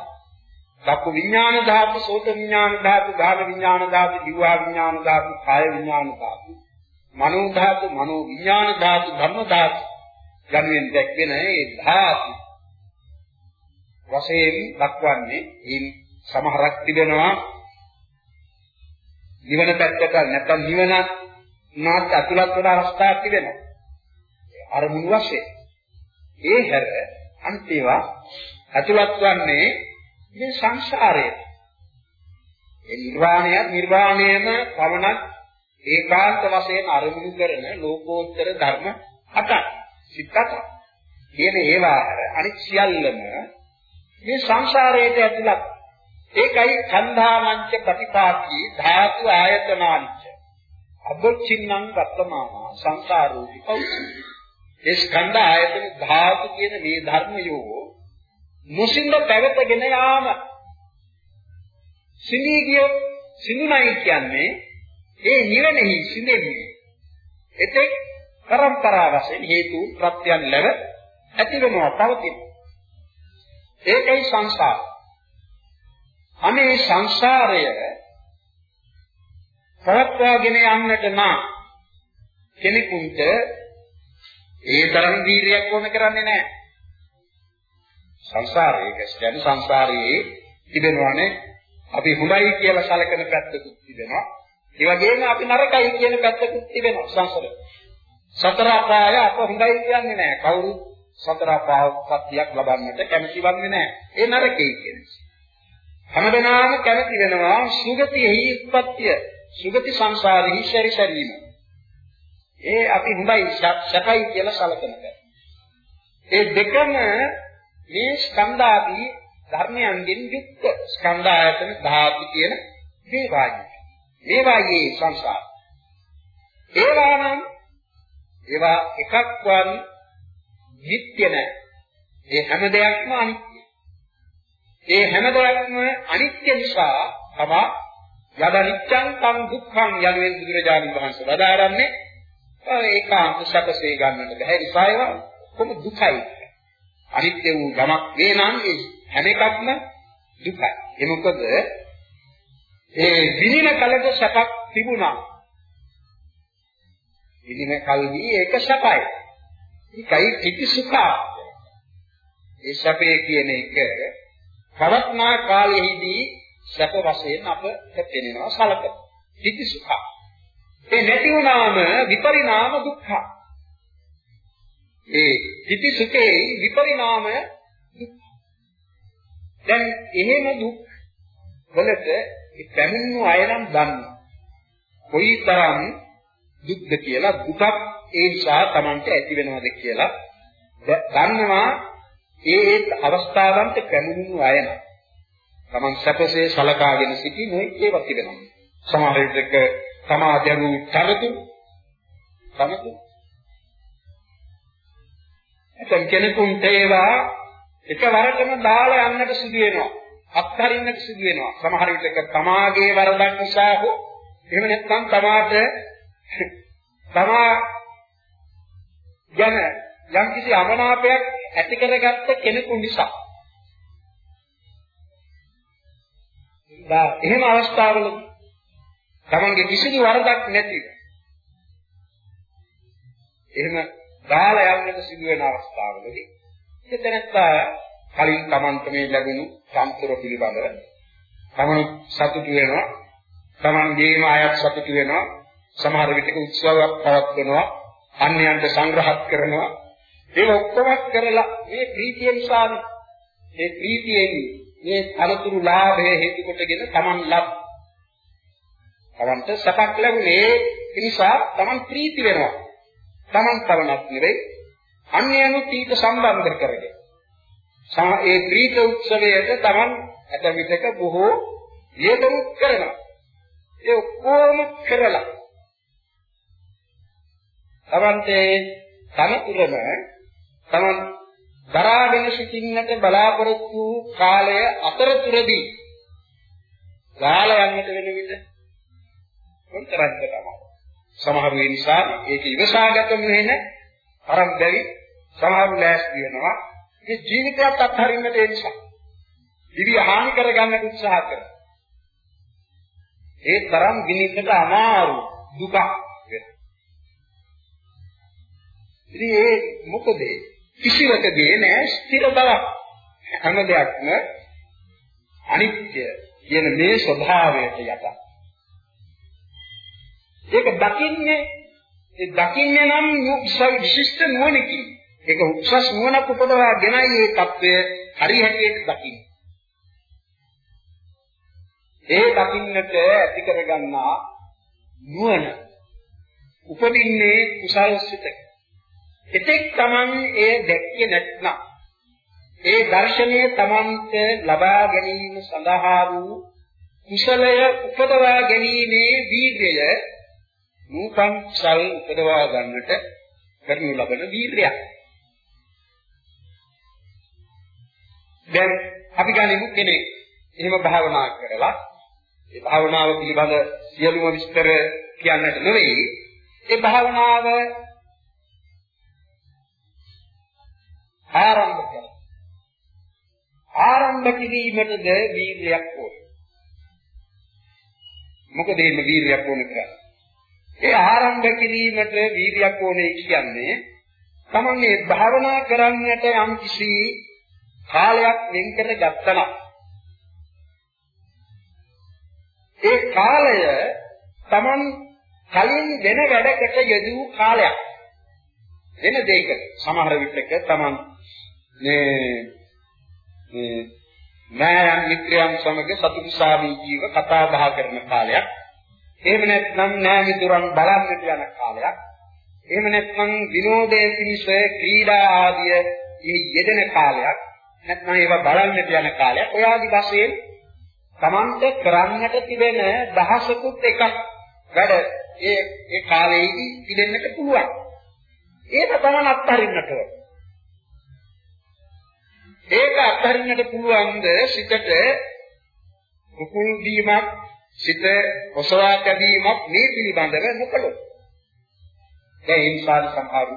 චක්කු විඥාන ධාතු, සෝත විඥාන ධාතු, ධාන විඥාන ධාතු, දිවහා විඥාන ධාතු, කාය විඥාන ධාතු, මනෝ ධාතු, මනෝ විඥාන ධාතු, ධම්ම ධාතු යනුවෙන් දැක්වෙන ඒ ධාතු වශයෙන් දක්වන්නේ මේ සමහරක් තිබෙනවා. නිවන පැත්තට නැත්නම් නිවන නාත් අතුලත් වන අවස්ථාවක් තිබෙනවා. අරමුණු වශයෙන්. ඒ හැර අන්තිවා ඇතුළත් වන්නේ මේ සංසාරයට. ඒ නිර්වාණය නිර්වාණයම පවණක් ඒකාන්ත වශයෙන් අරමුණු කරන ලෝකෝත්තර ධර්ම හතක්. සිත් හතක්. කියන ඒවා අනිත් සියල්ලම මේ සංසාරයට ඇතුළත්. ඒකයි ඡන්දාමංච ප්‍රතිපාටි ධාතු ආයතනාංච. අබොච්චින්නම් වත්තමාන සංසාරෝපි පෞසි. ඒ ස්කන්ධ ආයතන ධාතු කියන මේ ධර්මයෝ මුසින්ද පැවතගෙන යාම. සිනී කියොත් සිනුනයි කියන්නේ ඒ නිවනෙහි සිඳෙන්නේ. එතෙක් පරම්පරාව වශයෙන් හේතු ප්‍රත්‍යයන් ලැබ ඇති වෙනවා පවතින ඒකයි සංසාර. අනේ සංසාරය පවත්වාගෙන යන්නට නම් කෙනෙකුට ඒ තරම් වීරියක් ඕන කරන්නේ නැහැ සංසාරයේ කියන්නේ සංසාරයේ තිබෙනවානේ අපි හොඳයි කියලා සැලකෙන පැත්තකුත් තිබෙනවා. ඒ වගේම අපි නරකයි කියන පැත්තකුත් තිබෙනවා සංසාරේ. සතර අපාය අප හොඳයි කියන්නේ නැහැ. කවුරු සතර අපාය සත්‍යයක් ලබන්නට කැමති වන්නේ නැහැ. ඒ නරකයි කියන්නේ. හැමදෙනාම කැමති වෙනවා සුගතියෙහි උත්පත්තිය. සුගති සංසාරෙහි ශරීරවීම. ඒ අපි හොඳයි සැපයි කියලා සැලකෙන පැත්ත. ඒ දෙකම මේ ස්කන්ධාදී ධර්මයන්ගෙන් යුක්ත ස්කන්ධ ආයතන ධාතු කියන මේවායි. මේවායේ සංසාර. ඒවා නම් ඒවා එකක්වත් නිට්ටය නැහැ. ඒ හැම දෙයක්ම අනිත්‍යයි. ඒ හැම දෙයක්ම අනිත්‍ය නිසා තමයි යදනිච්ඡං තං දුක්ඛං යනුවෙන් බුදුරජාණන් වහන්සේ වදාරන්නේ ඒකාන්ත සැපසේ ගන්නට බැහැ. නිසා ඒවා කොහොම දුකයි. අනිත්‍ය වූ යමක් වේ නම් ඒ හැම එකක්ම දුකයි. ඒ මොකද ඒ විඳින කලක සැපක් තිබුණා. විඳින කල්හි ඒක සැපයි. ඒකයි පිටි සුඛා. ඒ සැපේ කියන එක පවත්නා කාලයේදී සැප වශයෙන් අපට පෙනෙනවා සලක. පිටි සුඛා. ඒ නැති වුණාම විපරිණාම දුක්ඛ. ඒ ඉති සුඛේ විපරිණාම දැන් එහෙම දුක් වලට පැමිණු අය නම් දන්නවා. කොයිතරම් දුක්ද කියලා දුකක් ඒ නිසා Tamante ඇති වෙනවද කියලා දන්නවා ඒ ඒ අවස්ථාවන්ට පැමිණුණු අය නම් Taman සැපසේ සලකාගෙන සිටි නොයි ඒවා තිබෙනවා. සමහර විටක සමාජරු තරතු තමතු එතන කෙනෙකුට ඒවා එකවරටම දාලා යන්නට සිදු වෙනවා. අත්හරින්නට සිදු වෙනවා. සමහර විටක තමාගේ වරදක් නිසා හෝ එහෙම නැත්නම් තමාට [LAUGHS] තමා යන යම්කිසි අමනාපයක් ඇති කරගත්ත කෙනෙකු නිසා. දා එහෙම අවස්ථාවල තමන්ගේ කිසිදු වරදක් නැතිව. එහෙම දාලා යන්නට සිදු වෙන අවස්ථාවලදී එතනත්තා කලින් Tamanට මේ ලැබුණු සම්පූර්ණ පිළිබඳව තමන් සතුටු වෙනවා. තමන්ගේම අයත් සතුටු වෙනවා. සමහර විටක උත්සවයක් පවත්වනවා. අන්‍යයන්ට සංග්‍රහත් කරනවා. ඒක ඔක්කොම කරලා මේ ප්‍රීතිය නිසානේ. මේ ප්‍රීතියෙන් මේ අලතුරු ලාභය හේතු කොටගෙන තමන් ලබ් තමන්ට සපක් ලැබුණේ ඒ නිසා තමන් ප්‍රීති වෙනවා තමන් පවණක් නෙවෙයි අන්‍යයන්ත් ඊට සම්බන්ධ කරගෙන. ඒ ප්‍රීත උත්සවයට තමන් අත විදක බොහෝ යෙදුම් කරනවා. ඒ ඔක්කොම කරලා තමන්ගේ තනතුරම තමන් දරාගෙන සිටින්නට බලාපොරොත්තු කාලය අතරතුරදී ගාල යන්නට වෙන විට කොතරම්ද තමයි. සමහර වෙලෙ නිසා ඒක ඉවසාගත නොවන තරම් බැරි සමහරු ලෑස්ති වෙනවා මේ ජීවිතයත් අත්හරින්නට ඒ නිසා. දිවි හානි කරගන්න උත්සාහ කරනවා. ඒ තරම් විනින්නට අමාරු දුක වෙනවා. ඉතින් ඒ මොකද කිසිවකදී නෑ ස්ථිර බවක්. හැම දෙයක්ම අනිත්‍ය කියන මේ ස්වභාවයට යට. ඒක දකින්නේ ඒ දකින්නේ නම් විශිෂ්ට නුවණකින් ඒක උක්ෂස් නුවණක් උපදවාගෙනයි මේ தත්වය හරි හැටියට දකින්න. ඒ දකින්නට ඇති කරගන්නා නුවණ උපදින්නේ කුසල සිතක. එතෙක් Taman ඒ දැක්කේ නැත්නම් ඒ දර්ශනය Tamanට ලබා ගැනීම සඳහා වූ කුසලය උපදවා ගැනීමේ වීර්යය නූපන් කුසල් උපදවා ගන්නට කරනු ලබන වීර්යයක්. දැන් අපි ගනිමු කෙනෙක් එහෙම භාවනා කරලා ඒ භාවනාව පිළිබඳ සියලුම විස්තර කියන්නට නෙවෙයි ඒ භාවනාව ආරම්භ කරනවා. ආරම්භ කිරීමටද වීර්යයක් ඕනේ. මොකද මේ වීර්යයක් ඕනේ කියලා. ඒ ආරම්භ කිරීමට වීර්යයක් ඕනේ කියන්නේ තමන්නේ භාවනා කරන්නට යම් කිසි කාලයක් වෙන් කර ගත්තනම්. ඒ කාලය තමන් කලින් වෙන වැඩකට යෙදූ කාලයක්. වෙන දෙයකට සමහර විටක තමන් මේ මේ නෑයන් මිත්‍රයන් සමග සතුටු සාමීචීව කතා බහ කරන කාලයක්. එහෙම නැත්නම් නෑ මිතුරන් බලන්නට යන කාලයක්. එහෙම නැත්නම් විනෝදයේ පිණිස ක්‍රීඩා ආදිය යෙදෙන කාලයක්. නැත්නම් ඒවා බලන්නට යන කාලයක්. ඔය ආදි වශයෙන් Tamante කරන්නට තිබෙන දහසකුත් එකක් වැඩ ඒ ඒ කාලෙදී පිළිෙන්නට පුළුවන්. ඒක තමයි අත්හරින්නට ඕන. ඒක අත්හරින්නට පුළුවන්ද සිතට කුකුල් දීමක් සිත ඔසවා තැබීමක් මේ පිළිබඳව නොකළොත්. දැන් ඒ නිසා සමහරු.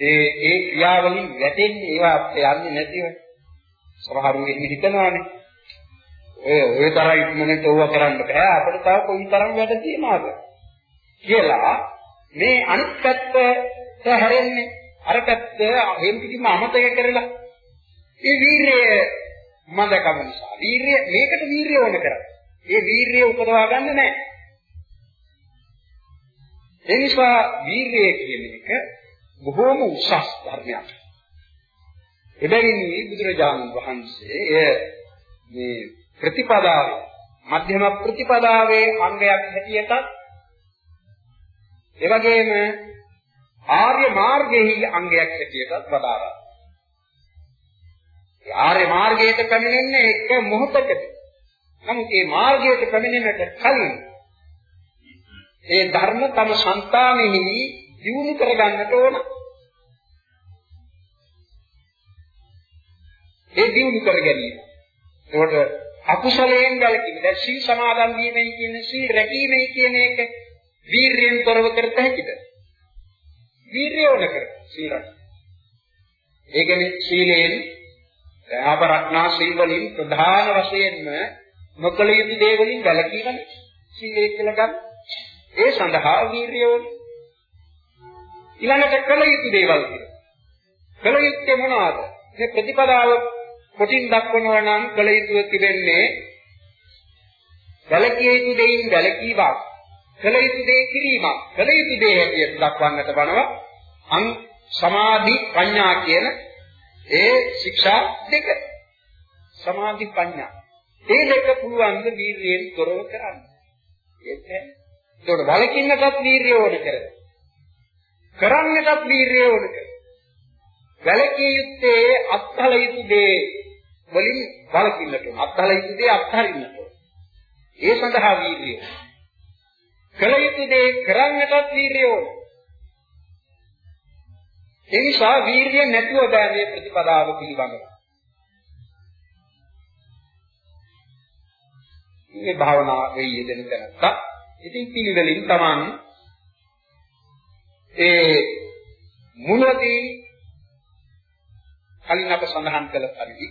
ඒ ඒ ක්‍රියාවලින් වැටෙන්නේ ඒවා යන්නේ නැතිව. සමහරු එන්නේ හිතනවානේ. ඔය ඔය තරම් ඉක්මනට ඕවා කරන්න බෑ. අපිට තව කොයි තරම් වැඩ තියෙනවද කියලා මේ අනිත් පැත්ත හැරෙන්නේ. අර පැත්ත එහෙම කිසිම අමතක කරලා. ඒ වීරිය මන්දකම නිසා. වීරිය මේකට වීරිය ඕන කරන්නේ. ඒ වීරිය උපදවා ගන්න නැහැ ඒ නිසා වීරිය කියන එක බොහෝම උසස් ධර්මයක් එබැවින් බුදුරජාණන් වහන්සේ එය මේ ප්‍රතිපදාවේ මධ්‍යම ප්‍රතිපදාවේ අංගයක් හැටියට ඒ වගේම ආර්ය මාර්ගයේ අංගයක් හැටියටත් වදාරා. ආර්ය මාර්ගයට පැමිණෙන්නේ එක මොහොතකදී. නමුත් මේ මාර්ගයට පැමිණෙන්නට කලින් ඒ ධර්ම තම సంతානෙහි දියුණු කරගන්නට ඕන. ඒ දියුණු කර ගැනීම. ඒකට අකුසලයෙන් වැළකීම. දැන් සීල් සමාදන් වීමයි කියන්නේ සීල් රැකීමයි කියන එක වීරියෙන් තොරව කරත හැකිද? වීරිය ඕන කර සීල රැක. ඒ කියන්නේ සීලයෙන් ආපරක්නා සීල් වලින් ප්‍රධාන වශයෙන්ම නොකල යුතු දේ වලින් වැළකීමනේ සීලය කියලා ගන්න. ඒ සඳහා වීරිය ඕන. ඊළඟට කල යුතු දේවල් කියලා. කල යුත්තේ මොනවාද? මේ ප්‍රතිපදාව කොටින් දක්වනවා නම් කල යුතුව තිබෙන්නේ වැලකිය යුතු දෙයින් වැලකීමක් කල යුතු දේ කිරීමක් කල යුතු දේ හැටියට දක්වන්නට බනවා අං සමාධි ප්‍රඥා කියන ඒ ශික්ෂා දෙක සමාධි ප්‍රඥා ඒ දෙක පුළුවන් ද වීර්යයෙන් තොරව කරන්න ඒක ඒකට වලකින්නටත් වීර්යය ඕන කරද කරන්නටත් වීර්යය ඕන කරද වැලකිය යුත්තේ අත්හල යුතු දේ වලින් වළකින්නට ඕන. අත්හල යුතු දේ අත්හරින්නට ඕන. ඒ සඳහා වීර්යය. කළ යුතු දේ කරන්නටත් වීර්යය ඕන. ඒ නිසා වීර්යය නැතුව බෑ මේ ප්‍රතිපදාව පිළිබඳව. මේ භාවනාවේ යෙදෙන තැනත්තා ඉතින් පිළිවෙලින් Taman ඒ මුලදී කලින් අප සඳහන් කළ පරිදි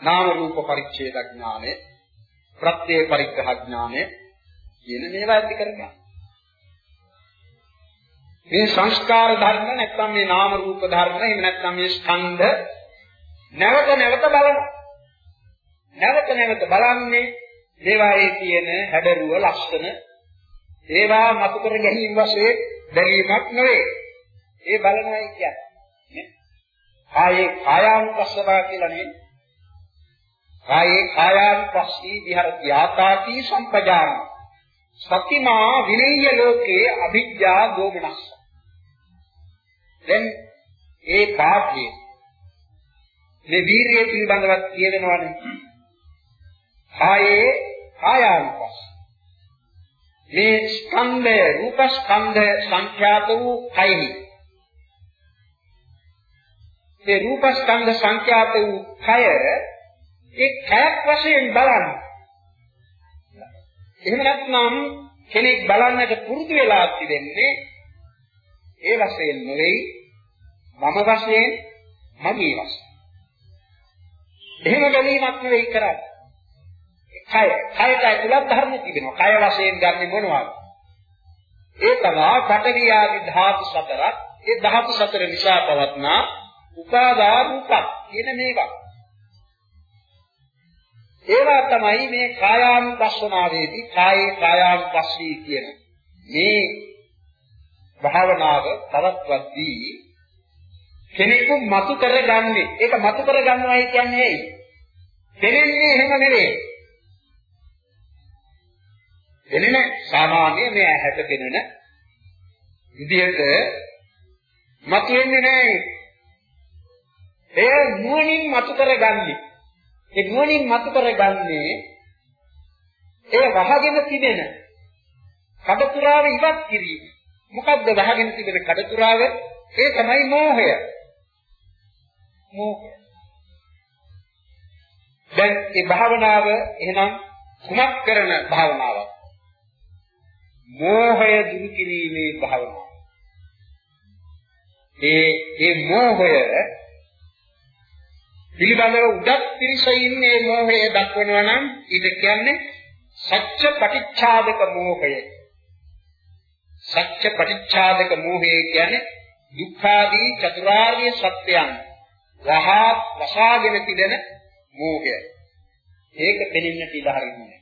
නාම රූප පරිච්ඡේද ඥානය, ප්‍රත්‍ය පරිග්‍රහ ඥානය කියන මේවා ඇති කරගන්න. මේ සංස්කාර ධර්ම නැත්නම් මේ නාම රූප ධර්ම එහෙම නැත්නම් මේ ස්කන්ධ නැවත නැවත බලන. නැවත නැවත බලන්නේ මේවායේ තියෙන හැඩරුව ලක්ෂණ ඒවා මතු කර ගැනීම වශයෙන් බැලීමක් නෙවෙයි. ඒ බලනයි කියන්නේ. කායේ කායානුපස්සනා කියලා නෙවෙයි. කායේ කායානුපස්සී විහරති ආතාති සම්පජාන. සතිමා විනය්‍ය ලෝකේ අභිජ්ජා දෝමනස්ස. දැන් ඒ පාඨයේ මේ වීර්යය පිළිබඳව කියවෙනවානේ. කායේ කායානුපස්ස. මේ ස්කන්ධය රූප ස්කන්ධ සංඛ්‍යාත වූ කයෙහි ඒ රූප ස්කන්ධ සංඛ්‍යාත වූ කය ඒ කයක් වශයෙන් බලන්න. එහෙම නැත්නම් කෙනෙක් බලන්නට පුරුදු වෙලා තිබෙන්නේ ඒ වශයෙන් නෙවෙයි මම වශයෙන් මගේ වශයෙන්. එහෙම ගැනීමක් නෙවෙයි කරන්නේ. කය. කයට ඇතුළත් ධර්ම තිබෙනවා. කය වශයෙන් ගන්නෙ මොනවද? ඒ තමයි පඨවි ආදී ධාතු සතරක්. ඒ ධාතු සතර නිසා පවත්නා උපාදා රූපක් කියන මේවා. ඒවා තමයි මේ කායානුපස්සනාවේදී කායේ කායානුපස්සී කියන මේ භාවනාව පවත්වද්දී කෙනෙකු මතු කරගන්නේ ඒක මතු කරගන්නවයි කියන්නේ ඇයි? දෙන්නේ එහෙම නෙවෙයි. එන්නේ සාමාන්‍ය මේ ඇහැට පෙනෙන විදිහට මතුවෙන්නේ නැහැ. ඒ නුවණින් මතු කරගන්නේ. ඒ නුවණින් මතු කරගන්නේ ඒ වහගෙන තිබෙන කඩතුරාව ඉවත් කිරීම. මොකද්ද වහගෙන තිබෙන කඩතුරාව? ඒ තමයි මෝහය. මෝහය. දැන් මේ භාවනාව එහෙනම් කුමක් කරන භාවනාවක්? මෝහය දුරු කිරීමේ භාවනාව. ඒ ඒ මෝහය පිළිබඳව උඩක් පිරිසින් මේ මෝහය දක්වනවා නම් ඊට කියන්නේ සත්‍ය පටිච්ඡාදක මෝහය. සත්‍ය පටිච්ඡාදක මෝහය කියන්නේ දුක්ඛාදී චතුරාර්ය සත්‍යයන් වහා වසාගෙන තිබෙන මෝහය. ඒක දෙනින්නට ඉඩ හරින්නේ.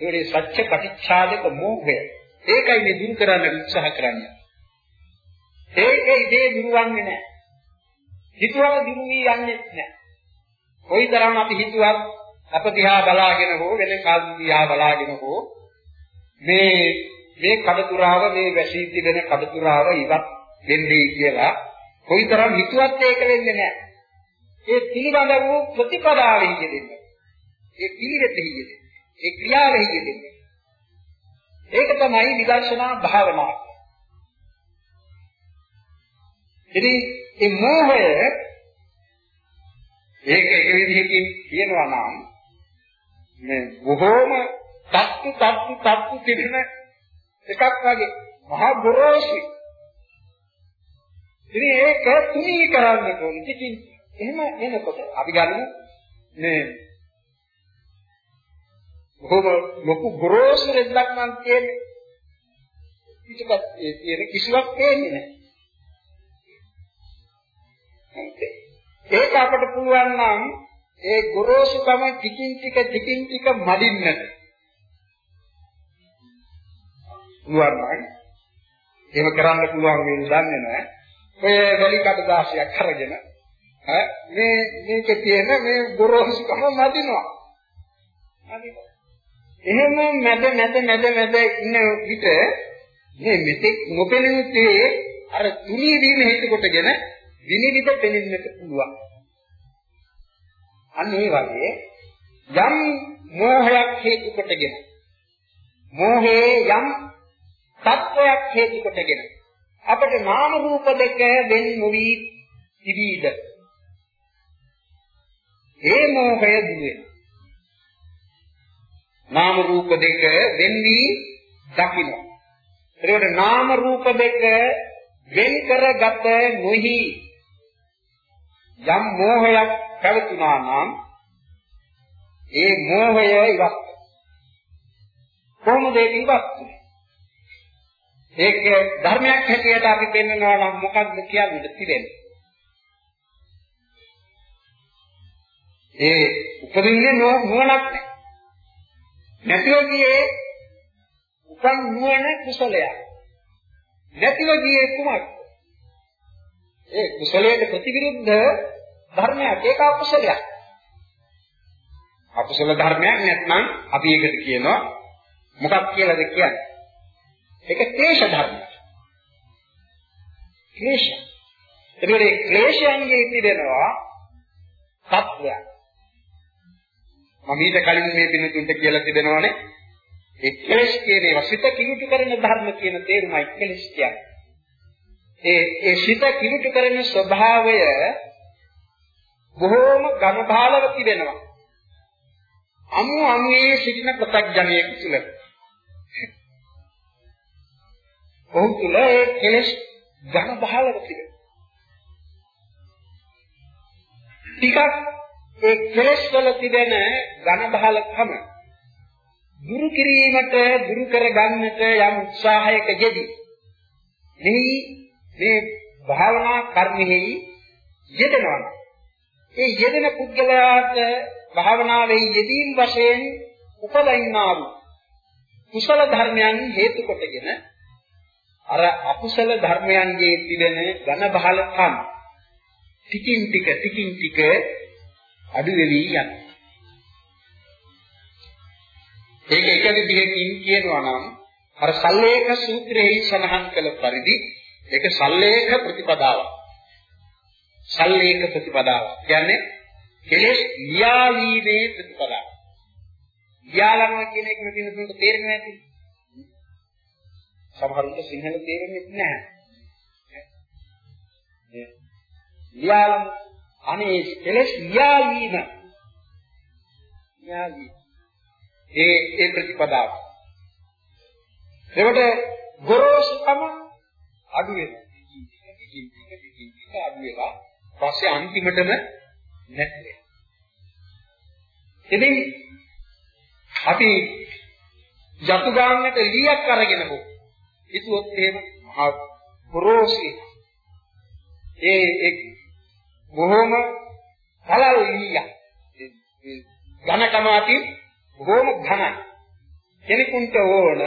ඒකේ සත්‍ය පටිච්ඡාදක මෝහය. ඒකයි මේ දුරු කරන්න උත්සාහ කරන්නේ. ඒකේ ඉතේ දුරවන්නේ නැහැ. හිතුවම දුරු වී යන්නේ නැහැ. කොයිතරම් අපි හිතුවත් අප දිහා බලාගෙන හෝ වෙන කාල් දිහා බලාගෙන හෝ මේ මේ කඩතුරාව මේ වැසී තිබෙන කඩතුරාව ඉවත් වෙන්නේ කියලා කොයිතරම් හිතුවත් ඒක වෙන්නේ නැහැ. ඒ පිළිබඳ වූ ප්‍රතිපදාවෙහි යෙදෙන්න. ඒ පිළිවෙතෙහි යෙදෙන්න. ඒ ක්‍රියාවෙහි යෙදෙන්න. ඒක තමයි විදර්ශනා භාවනාව. ඉතින් මේ මෝහය ඒක එක විදිහකින් කියනවා නම් මේ බොහෝම තත්තු තත්තු තත්තු තිබෙන එකක් වගේ මහා ගොරෝසුයි. ඉතින් ඒක තුනී කරන්න ඕනේ. ඉතින් එහෙම එනකොට අපි ගන්න මේ බොහොම ලොකු ගොරෝසු රෙද්දක් නම් තියෙන්නේ. පිටපත් ඒ තියෙන කිසිවක් පේන්නේ නැහැ. ඒක අපට පුළුවන් නම් ඒ ගොරෝසුකම ටිකින් ටික ටිකින් ටික මදින්නට. පුළුවන් නම් එහෙම කරන්න පුළුවන් වෙන දන්නේ නැහැ. ඔය වැලි කඩදාසියක් අරගෙන ඈ මේ මේකේ තියෙන මේ ගොරෝසුකම මදිනවා. මදිනවා. එහෙම මැද මැද මැද මැද ඉන්න විට මේ මෙතෙක් නොපෙනෙන්නේ අර තුනී වීම හේතු කොටගෙන විනිවිද පෙනෙන්නට පුළුවන්. අන්න ඒ වගේ යම් මෝහයක් හේතු කොටගෙන මෝහේ යම් තත්වයක් හේතු කොටගෙන අපට නාම රූප දෙක වෙන් නොවි ඉදීද ඒ මෝහය දුවේ නාම රූප දෙක වෙන්නේ දකින්න. ඒකට නාම රූප දෙක වෙන් කරගත නොහි යම් මෝහයක් පැවතුනා නම් ඒ මෝහය ඉවත් කොහොමද ඒක ඉවත් ඒක ධර්මයක් හැටියට අපි පෙන්වනවා නම් මොකක්ද කියන්නද තිබෙන්නේ ඒ උපදින්නේ නුවණක් නැහැ නැතිව ගියේ උපන් නුවණ කුසලයක්. නැතිව ගියේ කුමක්? ඒ කුසලයට ප්‍රතිවිරුද්ධ ධර්මයක් ඒක අකුසලයක්. අකුසල ධර්මයක් නැත්නම් අපි ඒකට කියනවා මොකක් කියලාද කියන්නේ? ඒක ක්ලේශ ධර්මයක්. ක්ලේශ. එතකොට මේ ක්ලේශයන්ගේ තිබෙනවා තත්වයක්. මම ඊට කලින් මේ පින්තුන්ට කියලා තිබෙනවානේ ඒ ක්ලේශ කියන ඒවා සිත කිලුටු කරන ධර්ම කියන තේරුමයි ක්ලේශ කියන්නේ. ඒ ඒ සිත කිලුටු කරන ස්වභාවය බොහෝම ඝන බාලව තිබෙනවා. අමු අමුයේ සිටින ප්‍රත්‍යඥයෙක් තුළ. ඔහු තුළ ඒ කෙලෙස් ඝන බාලව තිබෙනවා. ටිකක් ඒ කෙලෙස් වල තිබෙන ඝන බාලකම දුරු කිරීමට දුරු කර ගන්නට යම් උත්සාහයක යෙදී මේ මේ භාවනා කර්මෙහි යෙදෙනවා. ඒ යෙදෙන පුද්ගලයාට භාවනාවේ යෙදීම් වශයෙන් උපදින්නා වූ කුසල ධර්මයන් හේතු කොටගෙන අර අකුසල ධර්මයන්ගේ තිබෙන ඝන බහලකම් ටිකින් ටික ටිකින් ටික අඩු වෙවි යනවා. ඒක එක විදිහකින් කියනවා නම් අර සල්ලේඛ සූත්‍රයේ සඳහන් කළ පරිදි ඒක සල්ලේඛ ප්‍රතිපදාවක්. සල්ලේඛ ප්‍රතිපදාවක්. කියන්නේ කෙලෙස් ලියාවීමේ ප්‍රතිපදාව. ලියාලනවා කියන එක මෙතන තුනට තේරෙන්නේ නැති. සමහරුන්ට සිංහල තේරෙන්නේ නැහැ. ලියාලම අනේ කෙලෙස් ලියාවීම. ලියාවීම. ඒ ඒ ප්‍රතිපදාව. ඒකට ගොරෝසුකම අඩු වෙනවා. ටිකින් ටික ටිකින් ටික අඩු වෙලා පස්සේ අන්තිමටම නැති වෙනවා. ඉතින් අපි යතු ගන්නට එළියක් අරගෙන හො හිතුවොත් එහෙම මහා පුරෝසි ඒ එක් බොහොම කලල් එළියක් ඝනකම අති බොහොම ඝනයි. කෙනෙකුට ඕන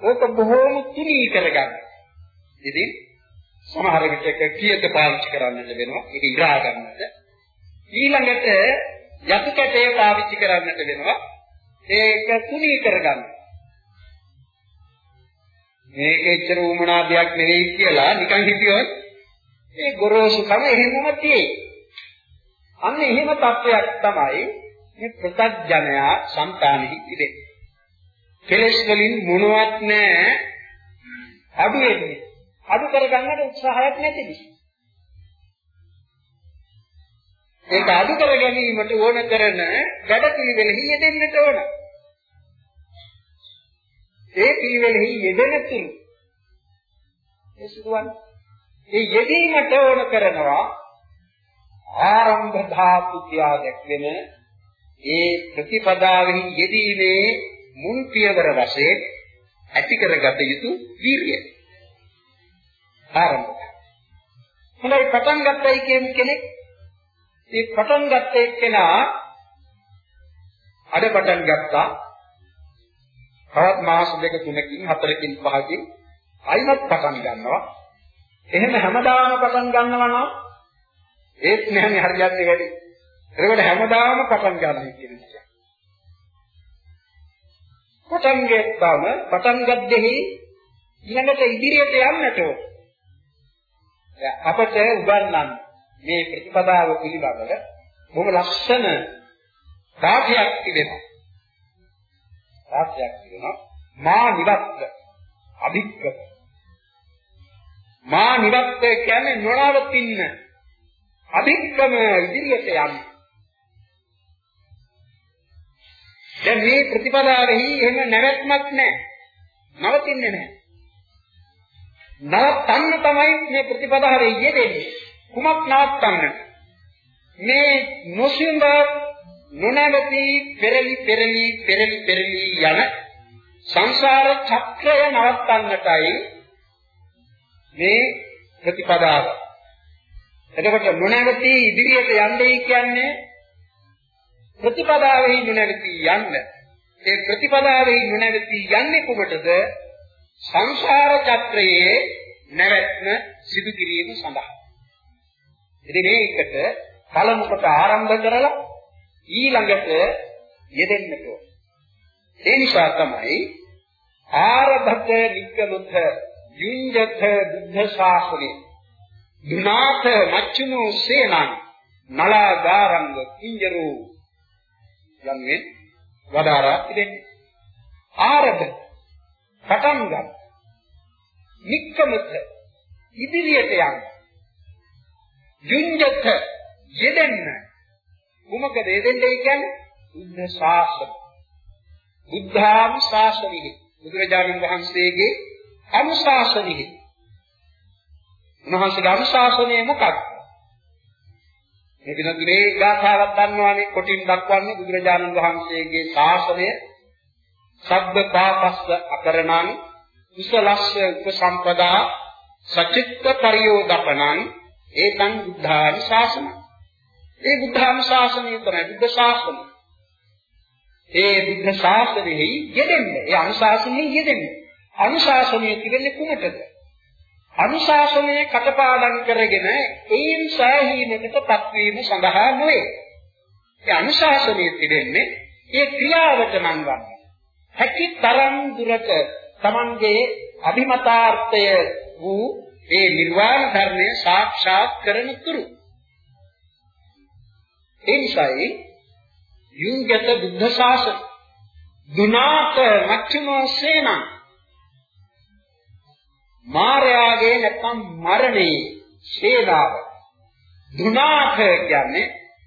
ඕක බොහොම තුනී කරගන්න. ඉතින් සමහර විටක කීයක පාවිච්චි කරන්නට වෙනවා? ඒක ඉරා ගන්නට ඊළඟට යතු කැටේ පාවිච්චි කරන්නට වෙනවා? ඒක තුනී කරගන්න. මේක එච්චර උමනා දෙයක් නෙවෙයි කියලා නිකන් හිතියොත් ඒ ගොරෝසුකම එහෙමම තියෙයි. අන්න එහෙම තත්වයක් තමයි මේ ප්‍රත්‍යඥයා సంతානෙහි ඉන්නේ. කෙලෙස් වලින් මොනවත් නැහැ අඩු වෙන්නේ. අඩු කරගන්නට උත්සාහයක් නැති නිසා. ඒක අඩු කර ගැනීමට ඕන කරන වැඩ පිළිවෙලෙහි යෙදෙන්නට ඕන. ඒ පිළිවෙලෙහි යෙදෙන තුරු ඒ සිදුවන්නේ ඒ යෙදීමට ඕන කරනවා ආරම්භ ධාතු කියා දැක්වෙන ඒ ප්‍රතිපදාවෙහි යෙදීමේ මුල් පියවර වශයෙන් ඇති කරගත යුතු වීරිය. ආරම්භ. හොඳයි පටන් ගත්තයි කියන කෙනෙක් මේ පටන් ගත්ත එක්කෙනා අද පටන් ගත්තා. තවත් මාස දෙක තුනකින් හතරකින් පහකින් අයිමත් පටන් ගන්නවා. එහෙම හැමදාම පටන් ගන්නවා නම් ඒත් නැහැනේ හරියන්නේ වැඩි. ඒකට හැමදාම පටන් ගන්න කියන්නේ. පටන් ගත්තාම පටන් ගද්දෙහි ඊළඟට ඉදිරියට යන්නට ඕන. අපට උගන්වන්නේ මේ ප්‍රතිපදාව පිළිබඳව බොහොම ලස්සන පාඨයක් තිබෙනවා. පාඨයක් තිබෙනවා මා නිවත්ත අභික්ක මා නිවත්ත කියන්නේ නොනවතින්න අභික්කම ඉදිරියට යන්න. දැන් මේ ප්‍රතිපදාවෙහි එහෙම නැවැත්මක් නැහැ. නවතින්නේ නැහැ. නවත්තන්න තමයි මේ ප්‍රතිපදාවේ යෙදෙන්නේ. කුමක් නවත්තන්නට මේ නොසින්ද නොනවති පෙරලි පෙරලි පෙරලි පෙරලි යන සංසාර චක්‍රය නවත්තන්නටයි මේ ප්‍රතිපදාව. එතකොට නොනවති ඉදිරියට යන්නේ කියන්නේ ප්‍රතිපදාවෙහි නොනවති යන්න. ඒ ප්‍රතිපදාවෙහි නොනවති යන්නේ කොහොමද? සංසාර චක්‍රයේ නැවැත්ම සිදු කිරීම සඳහා. ඉතින් මේකට පළමු කොට ආරම්භ කරලා ඊළඟට යෙදෙන්නට ඕන. ඒ නිසා තමයි ආරභක නික්කමුත යුඤ්ජත බුද්ධ ශාසනය දුනාත මච්චුනෝ සේනං නලාගාරංග කිංජරෝ යන්නේ වදාරා ඉන්නේ ආරභ පටන් ගන්න නික්කමුත ඉදිරියට යන්න. යුඤ්ජත යෙදෙන්න. කුමකද යෙදෙන්නේ කියන්නේ? බුද්ධ ශාසන. බුද්ධාම් ශාසනෙහි බුදුරජාණන් වහන්සේගේ අනුශාසනෙහි උන්වහන්සේගේ අනුශාසනය මොකක්ද? මේ දිනතුනේ ගාථාවක් දන්නවානේ කොටින් දක්වන්නේ බුදුරජාණන් වහන්සේගේ ශාසනය. සබ්බ පාපස්ස අකරණං කුසලස්ස උපසම්පදා සචිත්ත පරියෝදපණං ඒතං බුද්ධානි ශාසනං. ඒ බුද්ධානි ශාසනය තමයි බුද්ධ ශාසනය. ඒ බුද්ධ ශාසනයෙහි යෙදෙන්නේ ඒ අනුශාසනයෙහි යෙදෙන්නේ. අනුශාසනය කියන්නේ කුමටද? අනුශාසනය කටපාඩම් කරගෙන ඒන් සෑහීමකටපත් වීම සඳහා නොවේ. ඒ අනුශාසනය තිබෙන්නේ ඒ ක්‍රියාවට නම් ගන්න හැකි තරම් දුරට Tamanගේ අභිමතාර්ථය වූ ඒ නිර්වාණ ධර්මය සාක්ෂාත් කරන තුරු. ඒ නිසායි යුංගත බුද්ධ ශාසන දුනාත මච්චුනෝ සේනං මාර්යාගේ නැත්නම් මරණේ සේනාව දුනාත කියන්නේ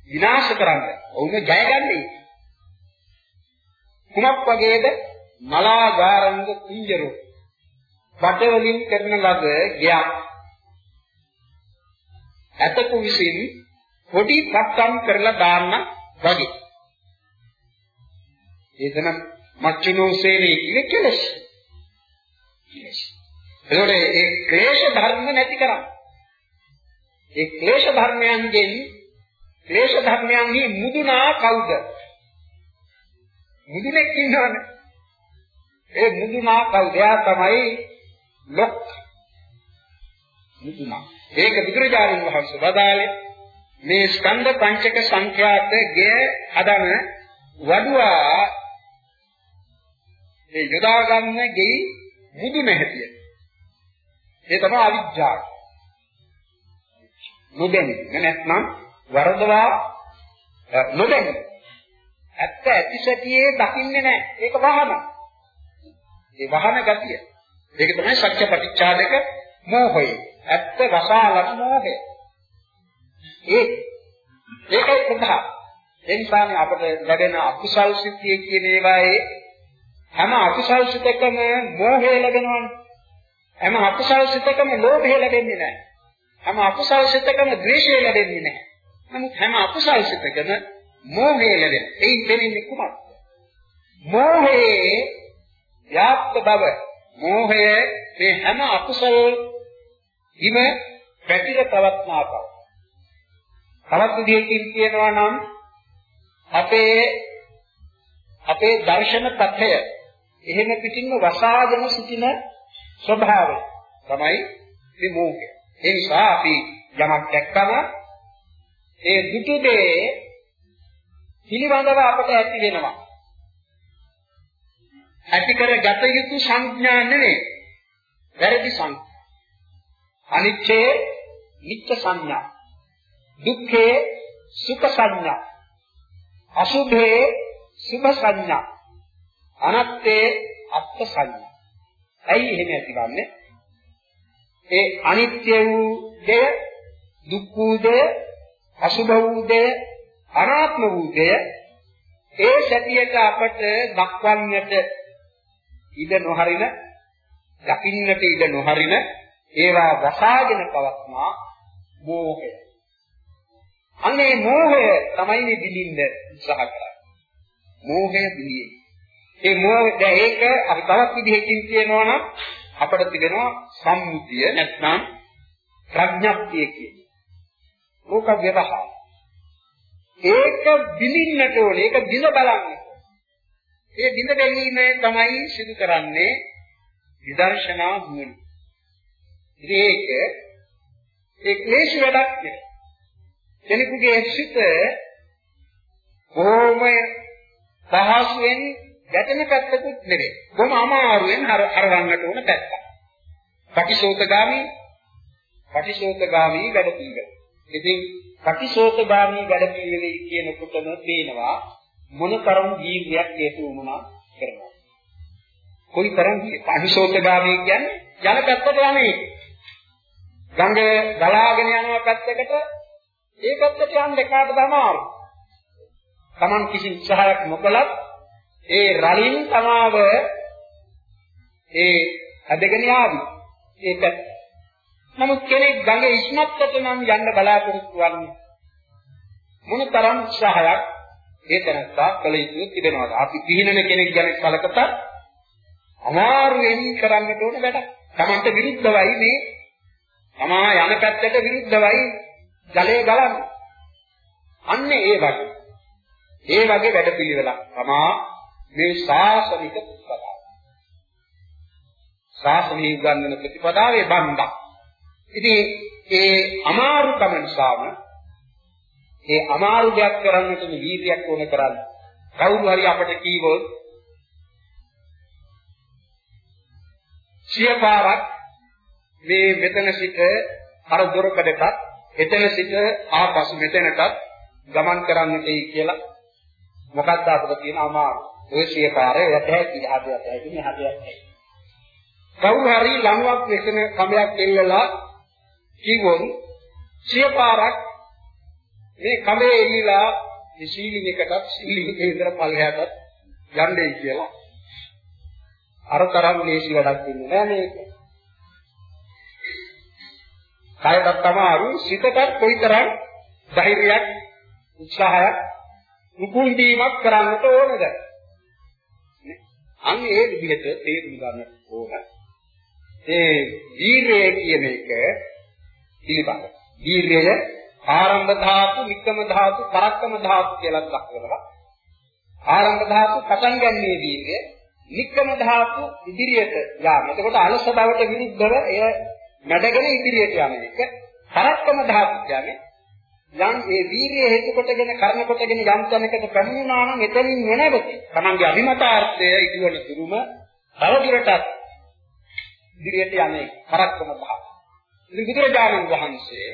විනාශ කරන්න. ඔවුන් ජයගන්නේ. කුමක් වගේද? මලාගාරංග කුංජරෝ. බඩවලින් කරන ලද ගයක්. ඇතකු විසින් පොඩි පට්ටම් කරලා දාන්න වගේ. එතන මච්චුනෝ සේනේ කියන්නේ කෙලස්. කෙලස්. ඒකට ඒ ක්ලේශ ධර්ම නැති කරා. ඒ ක්ලේශ ධර්මයන්ගෙන් ක්ලේශ ධර්මයන්හි මුදුනා කවුද? මුදුනෙක් ඉන්නවනේ. ඒ මුදුනා කවුද? එයා තමයි ලොක්. මුදුනා. ඒක බුදුරජාණන් වහන්සේ වදාළේ මේ ස්කන්ධ පංචක සංඛ්‍යාත ගේ හදන වඩුවා ඒ යොදා ගන්න ගෙයි මුදුන හැටියට. ඒ තමයි අවිජ්ජාව. නොදැනෙන්නේ නැත්නම් වරදවා නොදැනෙන්නේ. ඇත්ත ඇතිසතියේ දකින්නේ නැහැ. ඒක වහන. ඒ වහන ගතිය. ඒක තමයි සත්‍ය ප්‍රතිචාරක මෝහය. ඇත්ත රසාලන මෝහය. ඒ ඒකයි ප්‍රධාන. ඒ නිසානේ අපට ලැබෙන අකුසල් සිද්ධිය කියන ඒවායේ හැම අකුසල් සිතකම මෝහය ලැබෙනවනේ. හැම අකුසල් සිතකම ලෝභය ලැබෙන්නේ නැහැ. හැම අකුසල් සිතකම ද්වේෂය ලැබෙන්නේ නැහැ. නමුත් හැම අකුසල් සිතකම මෝහය ලැබෙන. එයින් දෙන්නේ කුමක්ද? මෝහයේ යාප්ත බව. මෝහය මේ හැම අකුසල් හිම පැතිර පවත්නා බව. තවත් විදිහකින් කියනවා නම් අපේ අපේ දර්ශන පථය එහෙම පිටින්ම වසාගෙන සිටින ස්වභාවය තමයි මේ මෝහය. ඒ නිසා අපි යමක් දැක්කම ඒ දුටු දේ පිළිබඳව අපට ඇති වෙනවා. ඇති කර ගත යුතු සංඥා නෙවෙයි. වැරදි සංඥා. අනිච්චේ නිත්‍ය සංඥා. දුක්ඛේ සුඛ සංඥා. අසුභේ සුභ සංඥා. අනත්තේ අත්ථ සංඥා. ඇයි එහෙම ඇතිවන්නේ? ඒ අනිත්‍ය වූ දෙය, දුක් වූ දෙය, අසුභ වූ දෙය, අනාත්ම වූ දෙය ඒ සැටියට අපට දක්වන්නට ඉඩ නොහරින, දකින්නට ඉඩ නොහරින ඒවා වසාගෙන පවත්නා මෝහය. අනේ මෝහය තමයි මේ දිලින්න උත්සාහ කරන්නේ. මෝහය දිලියේ. ඒ මොහොත ඒක අපි තවත් විදිහකින් කියනවා නම් අපිට තිබෙනවා සම්මුතිය නැත්නම් ප්‍රඥප්තිය කියන්නේ. ඕක ව්‍යවහාර. ඒක බිලින්නට ඕනේ. ඒක බිඳ බලන්න. ඒ බිඳ බැලීම තමයි සිදු කරන්නේ විදර්ශනා නුවණ. ඉතින් ඒක ඒ ක්ලේශ වැඩක් නෙවෙයි. කෙනෙකුගේ සිත කොහොම පහසුවෙන් ගැටෙන පැත්තකුත් නෙවෙයි. බොහොම අමාරුවෙන් හර හරවන්නට ඕන පැත්තක්. පටිසෝතගාමි පටිසෝතගාමි වැඩ පිළිවෙල. ඉතින් පටිසෝතගාමි වැඩ පිළිවෙල කියනකොටම පේනවා මොනතරම් ජීවිතයක් හේතු වුණා කරනවා. කොයිතරම් පටිසෝතගාමි කියන්නේ යන පැත්තට යන්නේ. ගඟ ගලාගෙන යනවා පැත්තකට ඒ පැත්තට යන්න එකාට තමයි. Taman කිසි උත්සාහයක් නොකලත් ඒ රලින් තමාව ඒ අදගෙන යාවි. ඒක නමුත් කෙනෙක් ගඟ ඉස්මත්තට නම් යන්න බලාපොරොත්තු වන්නේ මොනතරම් උත්සාහයක් ඒ තැනත්තා කළ යුතු තිබෙනවද? අපි පිහිනන කෙනෙක් ගැන කලකට අමාරුවෙන් කරන්නට ඕන වැඩක්. Tamante විරුද්ධවයි මේ තමා යන පැත්තට විරුද්ධවයි ජලය ගලන්නේ. අන්න ඒ වගේ. ඒ වගේ වැඩපිළිවෙලක් තමා මේ ශාසනික ප්‍රතිපදාව. ශාසනීය ගන්නන ප්‍රතිපදාවේ බණ්ඩක්. ඉතින් ඒ අමාරුකම නිසාම ඒ අමාරු දෙයක් කරන්නට වීර්යයක් ඕන කරන්නේ. කවුරු හරි අපට කීවොත් සියපාරක් මේ මෙතන සිට අර දොරකඩට එතන සිට ආපසු මෙතනටත් ගමන් කරන්නටයි කියලා මොකක්ද අපිට තියෙන අමාරු. ඔය සියපාරේ යට හැකි හදයට හැකි මේ හදයට හැකි. කවුරු හරි ලණුවක් වෙසෙන කමයක් එල්ලලා කිව්වොත් සියපාරක් මේ කමේ එල්ලලා මේ සීලින් එකටත් සීලින් එකේ ඉඳලා පල්ලෙහාටත් යන්නේ කියලා. අර තරම් ලේසි වැඩක් වෙන්නේ නෑ මේක. කයටත් අමාරු සිතටත් කොයිතරම් ධෛර්යයක් උත්සාහයක් රුකුල් දීමක් කරන්නට ඕනද? අන්න ඒ විදිහට තේරුම් ගන්න ඕන. ඒ වීර්යය කියන එක පිළිබඳ. වීර්යය ආරම්භ ධාතු, නික්කම ධාතු, පරක්කම ධාතු කියලා දක්වනවා. ආරම්භ ධාතු පටන් ගන්නේ වීර්යය, නික්කම ධාතු ඉදිරියට යාම. එතකොට අලස බවට විරුද්ධව එය නැඩගෙන ඉදිරියට යන එක. පරක්කම ධාතු කියන්නේ යම් ඒ වීරිය හේතු කොටගෙන කර්ම කොටගෙන යම් තැනකට පැමිණුණා නම් එතනින් නොනැවති. Tamange අභිමතාර්ථය ඉදිවන තුරුම තවදුරටත් ඉදිරියට යන්නේ කරක්කම භාව. ඉතින් බුදුරජාණන් වහන්සේ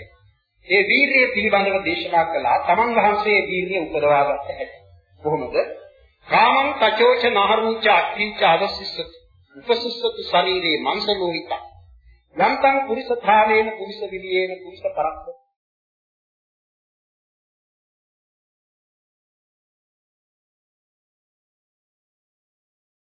ඒ වීරිය පිළිබඳව දේශනා කළා. Taman වහන්සේ වීරිය උපදවාගත්ත හැටි. කොහොමද? කාමං කචෝච නහරුච අක්ඛිච අවසිස්සති. උපසුස්සති ශරීරේ මංසලෝහිත. යම්තං පුරිස ධානේන පුරිස විලියේන පුරිස පරක්කෝ